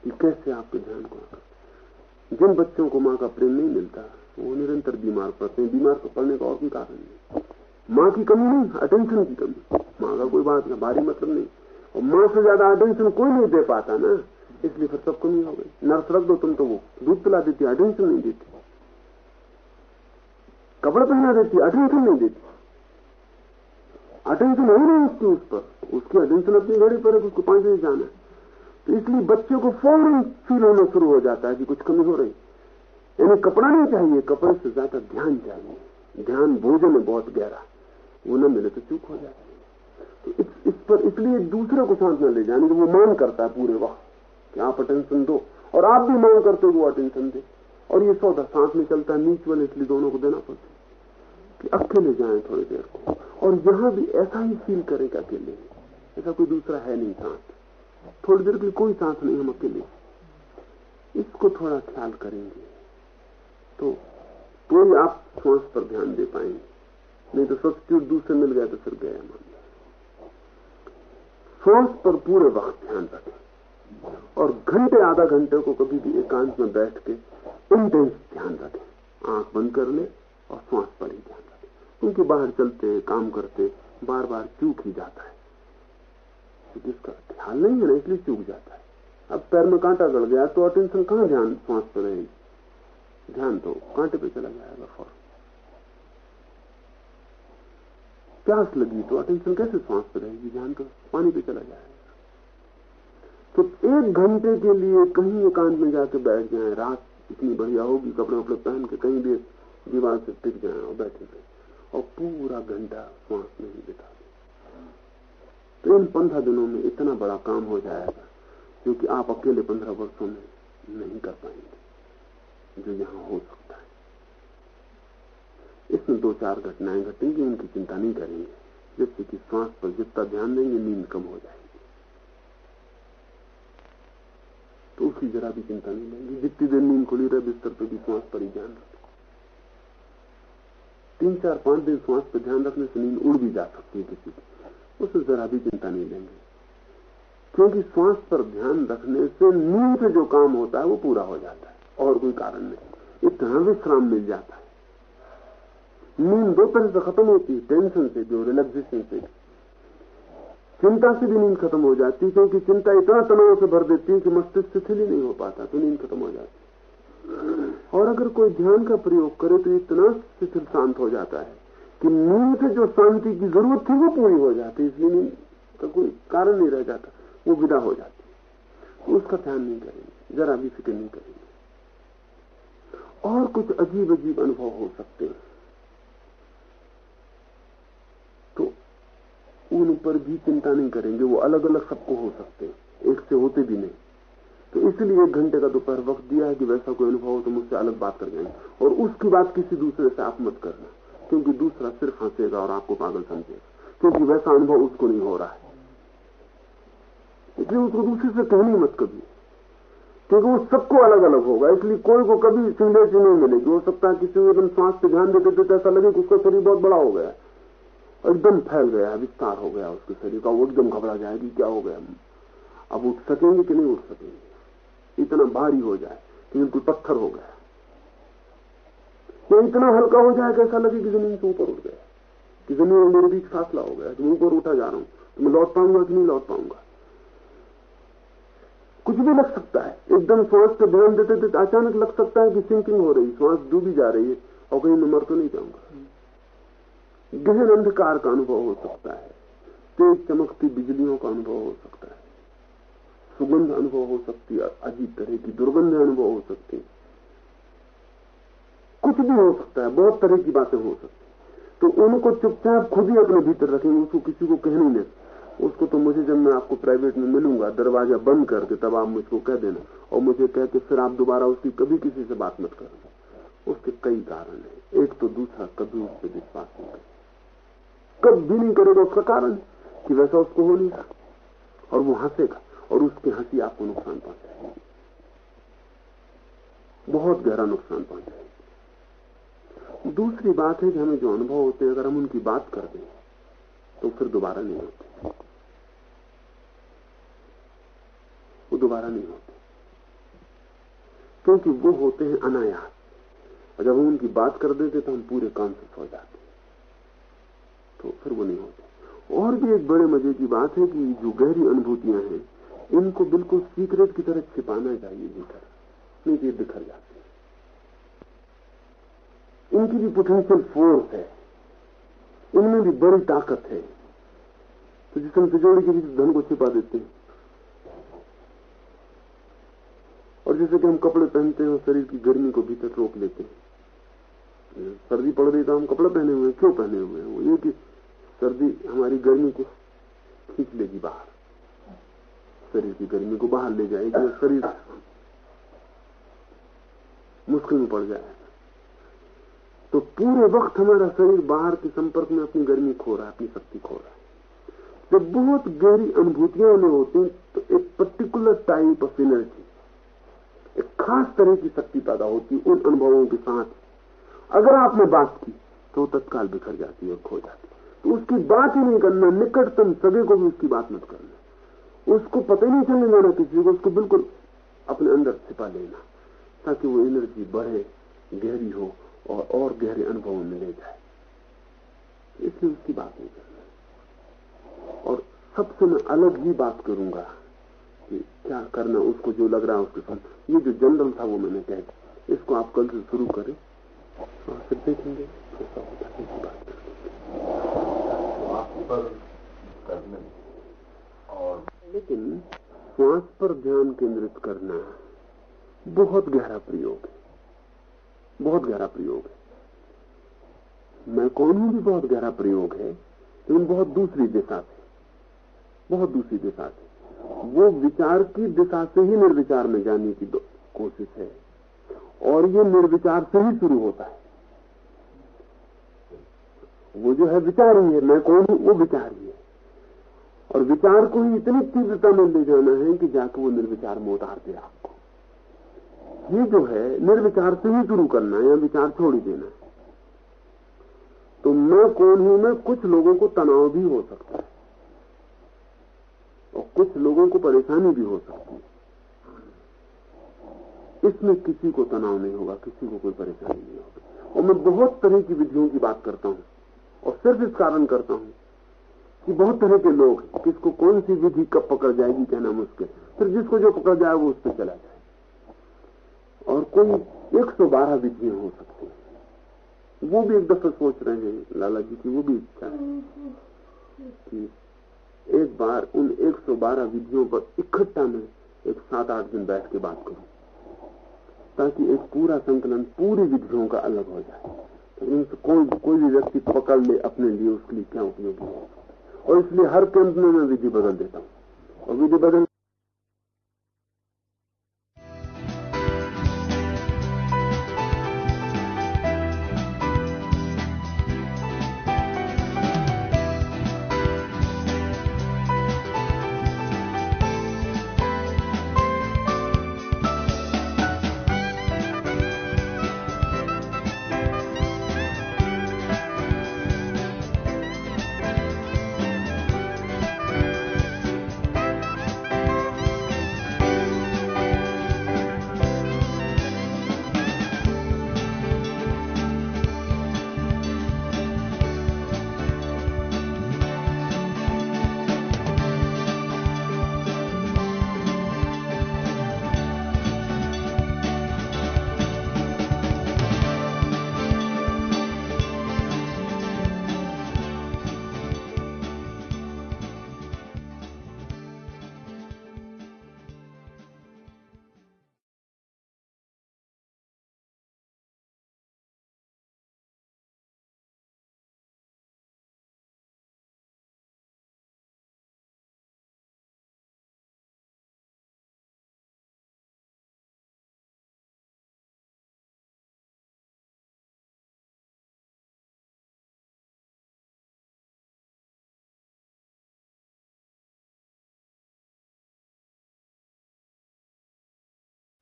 कि कैसे आपके ध्यान को आकर जिन बच्चों को माँ का प्रेम नहीं मिलता, वो निरंतर बीमार पड़ते हैं। बीमार पड़ने का और भी कारण नहीं। माँ की कमी नहीं अटेंशन की कमी। माँ का कोई बात भारी मतलब नहीं। और माँ से ज़्यादा अटेंशन कोई नहीं दे पाता ना। इसलिए फिर सब कमी हो गई नर्स रख दो तुम तो वो। दूध पिला देती अटेंशन नहीं देती? कपड़े पहना देती अटेंशन नहीं देती? अटेंशन है रही उसकी उस पर। उसकी अटेंशन अपनी घड़ी पर है उसको पाँच बजे जाना है। तो इसलिए बच्चे को फ़ौरन फील होना शुरू हो जाता है कि कुछ कमी हो रही। यानी कपड़ा नहीं चाहिए कपड़े से ज़्यादा ध्यान चाहिए। ध्यान भोजन है बहुत गहरा। वो न मिले तो चूक हो जाती तो इस, इस पर इसलिए दूसरे को सांस न ले जाने वो मान करता है पूरे वक्त। कि आप अटेंशन दो। और आप भी मांग करते हो वो अटेंशन दे। और ये सौदा सांस में चलता है वाले इसलिए दोनों को देना पड़ता कि अकेले जाए थोड़ी देर को। और यहाँ भी ऐसा ही फील करेगा अकेले। ऐसा कोई दूसरा है नहीं सांस थोड़ी देर की कोई सांस नहीं, हम अकेले। इसको थोड़ा ख्याल करेंगे। तो ही आप श्वास पर ध्यान दे पाएँगे। नहीं तो सब्सिट्यूट दूसरे मिल गया तो फिर गया मामला। श्वास पर पूरे वक्त ध्यान रखें। और घंटे, आधा घंटे को कभी भी एकांत में बैठ के इंटेंस ध्यान रखें। आँख बंद कर ले और श्वास पर ही ध्यान रखें। क्योंकि बाहर चलते, काम करते बार बार चूक ही जाता है। जिसका ख्याल नहीं है ना, इसलिए चूक जाता है। अब पैर में कांटा गड़ गया तो अटेंशन कहाँ ध्यान सांस पर रहेगी? ध्यान तो कांटे पे चला जाएगा फ़ौरन। प्यास लगी तो अटेंशन कैसे सांस पर रहेगी? ध्यान तो पानी पे चला जाएगा। तो एक घंटे के लिए कहीं एकांत में जाके बैठ जाए। रात इतनी बढ़िया होगी, कपड़े वपड़े पहन के कहीं भी दीवार से टिक जाए और बैठे गए और पूरा घंटा सांस नहीं बिता तो इन पंद्रह दिनों में इतना बड़ा काम हो जाएगा क्योंकि आप अकेले पंद्रह वर्षों में नहीं कर पाएँगे, जो यहाँ हो सकता है। इसमें दो चार घटनाएँ घटेंगी उनकी चिंता नहीं करेंगे। जिससे कि श्वास पर जितना ध्यान देंगे, नींद कम हो जाएगी। तो उसकी जरा भी चिंता नहीं लेंगे जितनी देर नींद खुली रहे, बिस्तर पर भी श्वास पर ही ध्यान रखो। तीन, चार, पाँच दिन श्वास पर ध्यान रखने से नींद उड़ भी जा सकती है किसी की। उसे जरा भी चिंता नहीं लेंगे क्योंकि श्वास पर ध्यान रखने से नींद से जो काम होता है, वो पूरा हो जाता है, और कोई कारण नहीं। इतना विश्राम मिल जाता है। नींद दो तरह से खत्म होती है, टेंशन से जो रिलैक्सेशन से चिंता से भी नींद खत्म हो जाती क्योंकि चिंता इतना तनाव से भर देती है कि मस्तिष्क शिथिल ही नहीं हो पाता तो नींद खत्म हो जाती और अगर कोई ध्यान का प्रयोग करे तो इतना शिथिल शांत हो जाता है कि नींद से जो शांति की ज़रूरत थी, वो पूरी हो जाती है, इसलिए नींद का कोई कारण नहीं रह जाता, वो विदा हो जाती तो उसका ध्यान नहीं करेंगे, जरा भी फ़िक्र नहीं करेंगे। और कुछ अजीब अजीब अनुभव हो सकते हैं। तो उन पर भी चिंता नहीं करेंगे, वो अलग अलग सबको हो सकते हैं, एक से होते भी नहीं। तो इसलिए एक घंटे का दोपहर वक्त दिया है कि वैसा कोई अनुभव हो तो मुझसे अलग बात कर जाएँगे। और उसकी बात किसी दूसरे से आप मत करना, क्योंकि दूसरा सिर्फ़ हंसेगा और आपको पागल समझेगा, क्योंकि वैसा अनुभव उसको नहीं हो रहा है। इसलिए उसको दूसरे से कहनी मत कभी, क्योंकि वो सबको अलग अलग होगा, इसलिए कोई को कभी सिंगलेटी नहीं मिलेगी। हो सकता है किसी को एकदम पे ध्यान देते देते ऐसा लगे कि उसका शरीर बहुत बड़ा हो गया एकदम फैल गया विस्तार हो गया उसके शरीर का वो एकदम घबरा जाएगी, क्या हो गया? अब उठ सकेंगे कि नहीं उठ सकेंगे? इतना भारी हो जाए कि बिल्कुल पत्थर हो गया। तो इतना हल्का हो जाए, कैसा लगे कि ज़मीन से ऊपर उठ गया। कि ज़मीन और मेरे बीच फासला हो गया तो ऊपर उठा जा रहा हूँ तो मैं लौट पाऊँगा कि नहीं लौट पाऊँगा। कुछ भी लग सकता है। एकदम श्वास पे ध्यान देते देते अचानक लग सकता है कि सिंकिंग हो रही, श्वास डूबी जा रही है, और कहीं मैं मर तो नहीं जाऊँगा। गहन अंधकार का अनुभव हो सकता है। तेज चमकती बिजलियों का अनुभव हो सकता है। सुगंध अनुभव हो सकती है, अजीब तरह की दुर्गंध अनुभव हो सकती है। कुछ भी हो सकता है, बहुत तरह की बातें हो सकती तो उनको चुपचाप खुद ही अपने भीतर रखेंगे उसको किसी को कह नहीं उसको तो मुझे जब मैं आपको प्राइवेट में मिलूँगा, दरवाज़ा बंद करके तब आप मुझको कह देना। और मुझे कह के फिर आप दोबारा उसकी कभी किसी से बात मत करना। उसके कई कारण है। एक तो दूसरा कभी उस पर विश्वास नहीं करेगा कभी नहीं करेगा उसका कारण कि वैसा उसको हो नहीं और वो हंसेगा और उसकी हँसी आपको नुकसान पहुंचाएगी। बहुत गहरा नुकसान पहुंचाएगी। दूसरी बात है कि हमें जो अनुभव होते हैं, अगर हम उनकी बात कर दें तो फिर दोबारा नहीं होते। वो दोबारा नहीं होते। क्योंकि वो होते हैं अनायास। और जब हम उनकी बात कर देते तो हम पूरे काम से सो जाते तो फिर वो नहीं होते। और भी एक बड़े मज़े की बात है कि जो गहरी अनुभूतियाँ हैं, इनको बिल्कुल सीक्रेट की तरह छिपाना चाहिए भीतर। नहीं तो ये बिखर जाते हैं। इनकी भी पोटेंशियल फोर्स है। इनमें भी बड़ी ताकत है। तो जिसे हम तिजोड़ी के भीतर धन को छिपा देते हैं। और जैसे कि हम कपड़े पहनते हैं और शरीर की गर्मी को भीतर रोक लेते हैं। सर्दी पड़ रही तो हम कपड़े पहने हुए क्यों पहने हुए हैं? वो ये कि सर्दी हमारी गर्मी को खींच लेगी बाहर। शरीर की गर्मी को बाहर ले जाएगी और शरीर मुश्किल में पड़ जाएगा। तो पूरे वक्त हमारा शरीर बाहर के संपर्क में अपनी गर्मी खो रहा है, अपनी शक्ति खो रहा है। जब बहुत गहरी अनुभूतियाँ उन्हें होती तो एक पर्टिकुलर टाइप ऑफ़ एनर्जी एक खास तरह की शक्ति पैदा होती है उन अनुभवों के साथ। अगर आपने बात की तो तत्काल बिखर जाती है और खो जाती तो उसकी बात ही नहीं करना, निकटतम सभी को भी उसकी बात मत करना। उसको पता नहीं चलने देना किसी को, उसको बिल्कुल अपने अंदर छिपा लेना, ताकि वो एनर्जी बढ़े, गहरी हो, और और गहरे अनुभवों में ले जाए। इसलिए उसकी बात नहीं करना। और सबसे मैं अलग ही बात करूँगा कि क्या करना उसको जो लग रहा है उसके साथ। ये जो जनरल था वो मैंने कह इसको आप कल से शुरू करें, और फिर देखेंगे। कैसा होता है की बात करने और लेकिन श्वास पर ध्यान केंद्रित करना बहुत गहरा प्रयोग है। बहुत गहरा प्रयोग है। मैं कौन हूँ भी बहुत गहरा प्रयोग है? लेकिन बहुत दूसरी दिशा से। बहुत दूसरी दिशा से। वो विचार की दिशा से ही निर्विचार में जाने की कोशिश है। और ये निर्विचार से ही शुरू होता है। वो जो है विचार ही है, मैं कौन हूँ? वो विचार ही है। और विचार को ही इतनी तीव्रता में ले जाना है कि जाकर वो निर्विचार में उतार दे आपको ये जो है, निर्विचार से ही शुरू करना है या विचार छोड़ ही देना तो मैं कौन हूँ? मैं कुछ लोगों को तनाव भी हो सकता है। और कुछ लोगों को परेशानी भी हो सकती है। इसमें किसी को तनाव नहीं होगा, किसी को कोई परेशानी नहीं होगी। और मैं बहुत तरह की विधियों की बात करता हूँ। और सिर्फ़ इस कारण करता हूँ कि बहुत तरह के लोग किसको कौन सी विधि कब पकड़ जाएगी, कहना मुश्किल फिर जिसको जो पकड़ जाए, वो उस पर चला जाए। और कोई 112 विधियाँ हो सकती है। वो भी एक दफ़ा सोच रहे हैं, लाला जी की, वो भी इच्छा है कि एक बार उन 112 विधियों पर इकट्ठा में एक सात आठ दिन बैठ के बात करूँ, ताकि एक पूरा संकलन पूरी विधियों का अलग हो जाए। तो कोई कोई भी व्यक्ति पकड़ ले अपने लिए उसके लिए क्या उपयोगी और इसलिए हर कैंप में मैं विधि बदल देता हूँ। और विधि बदल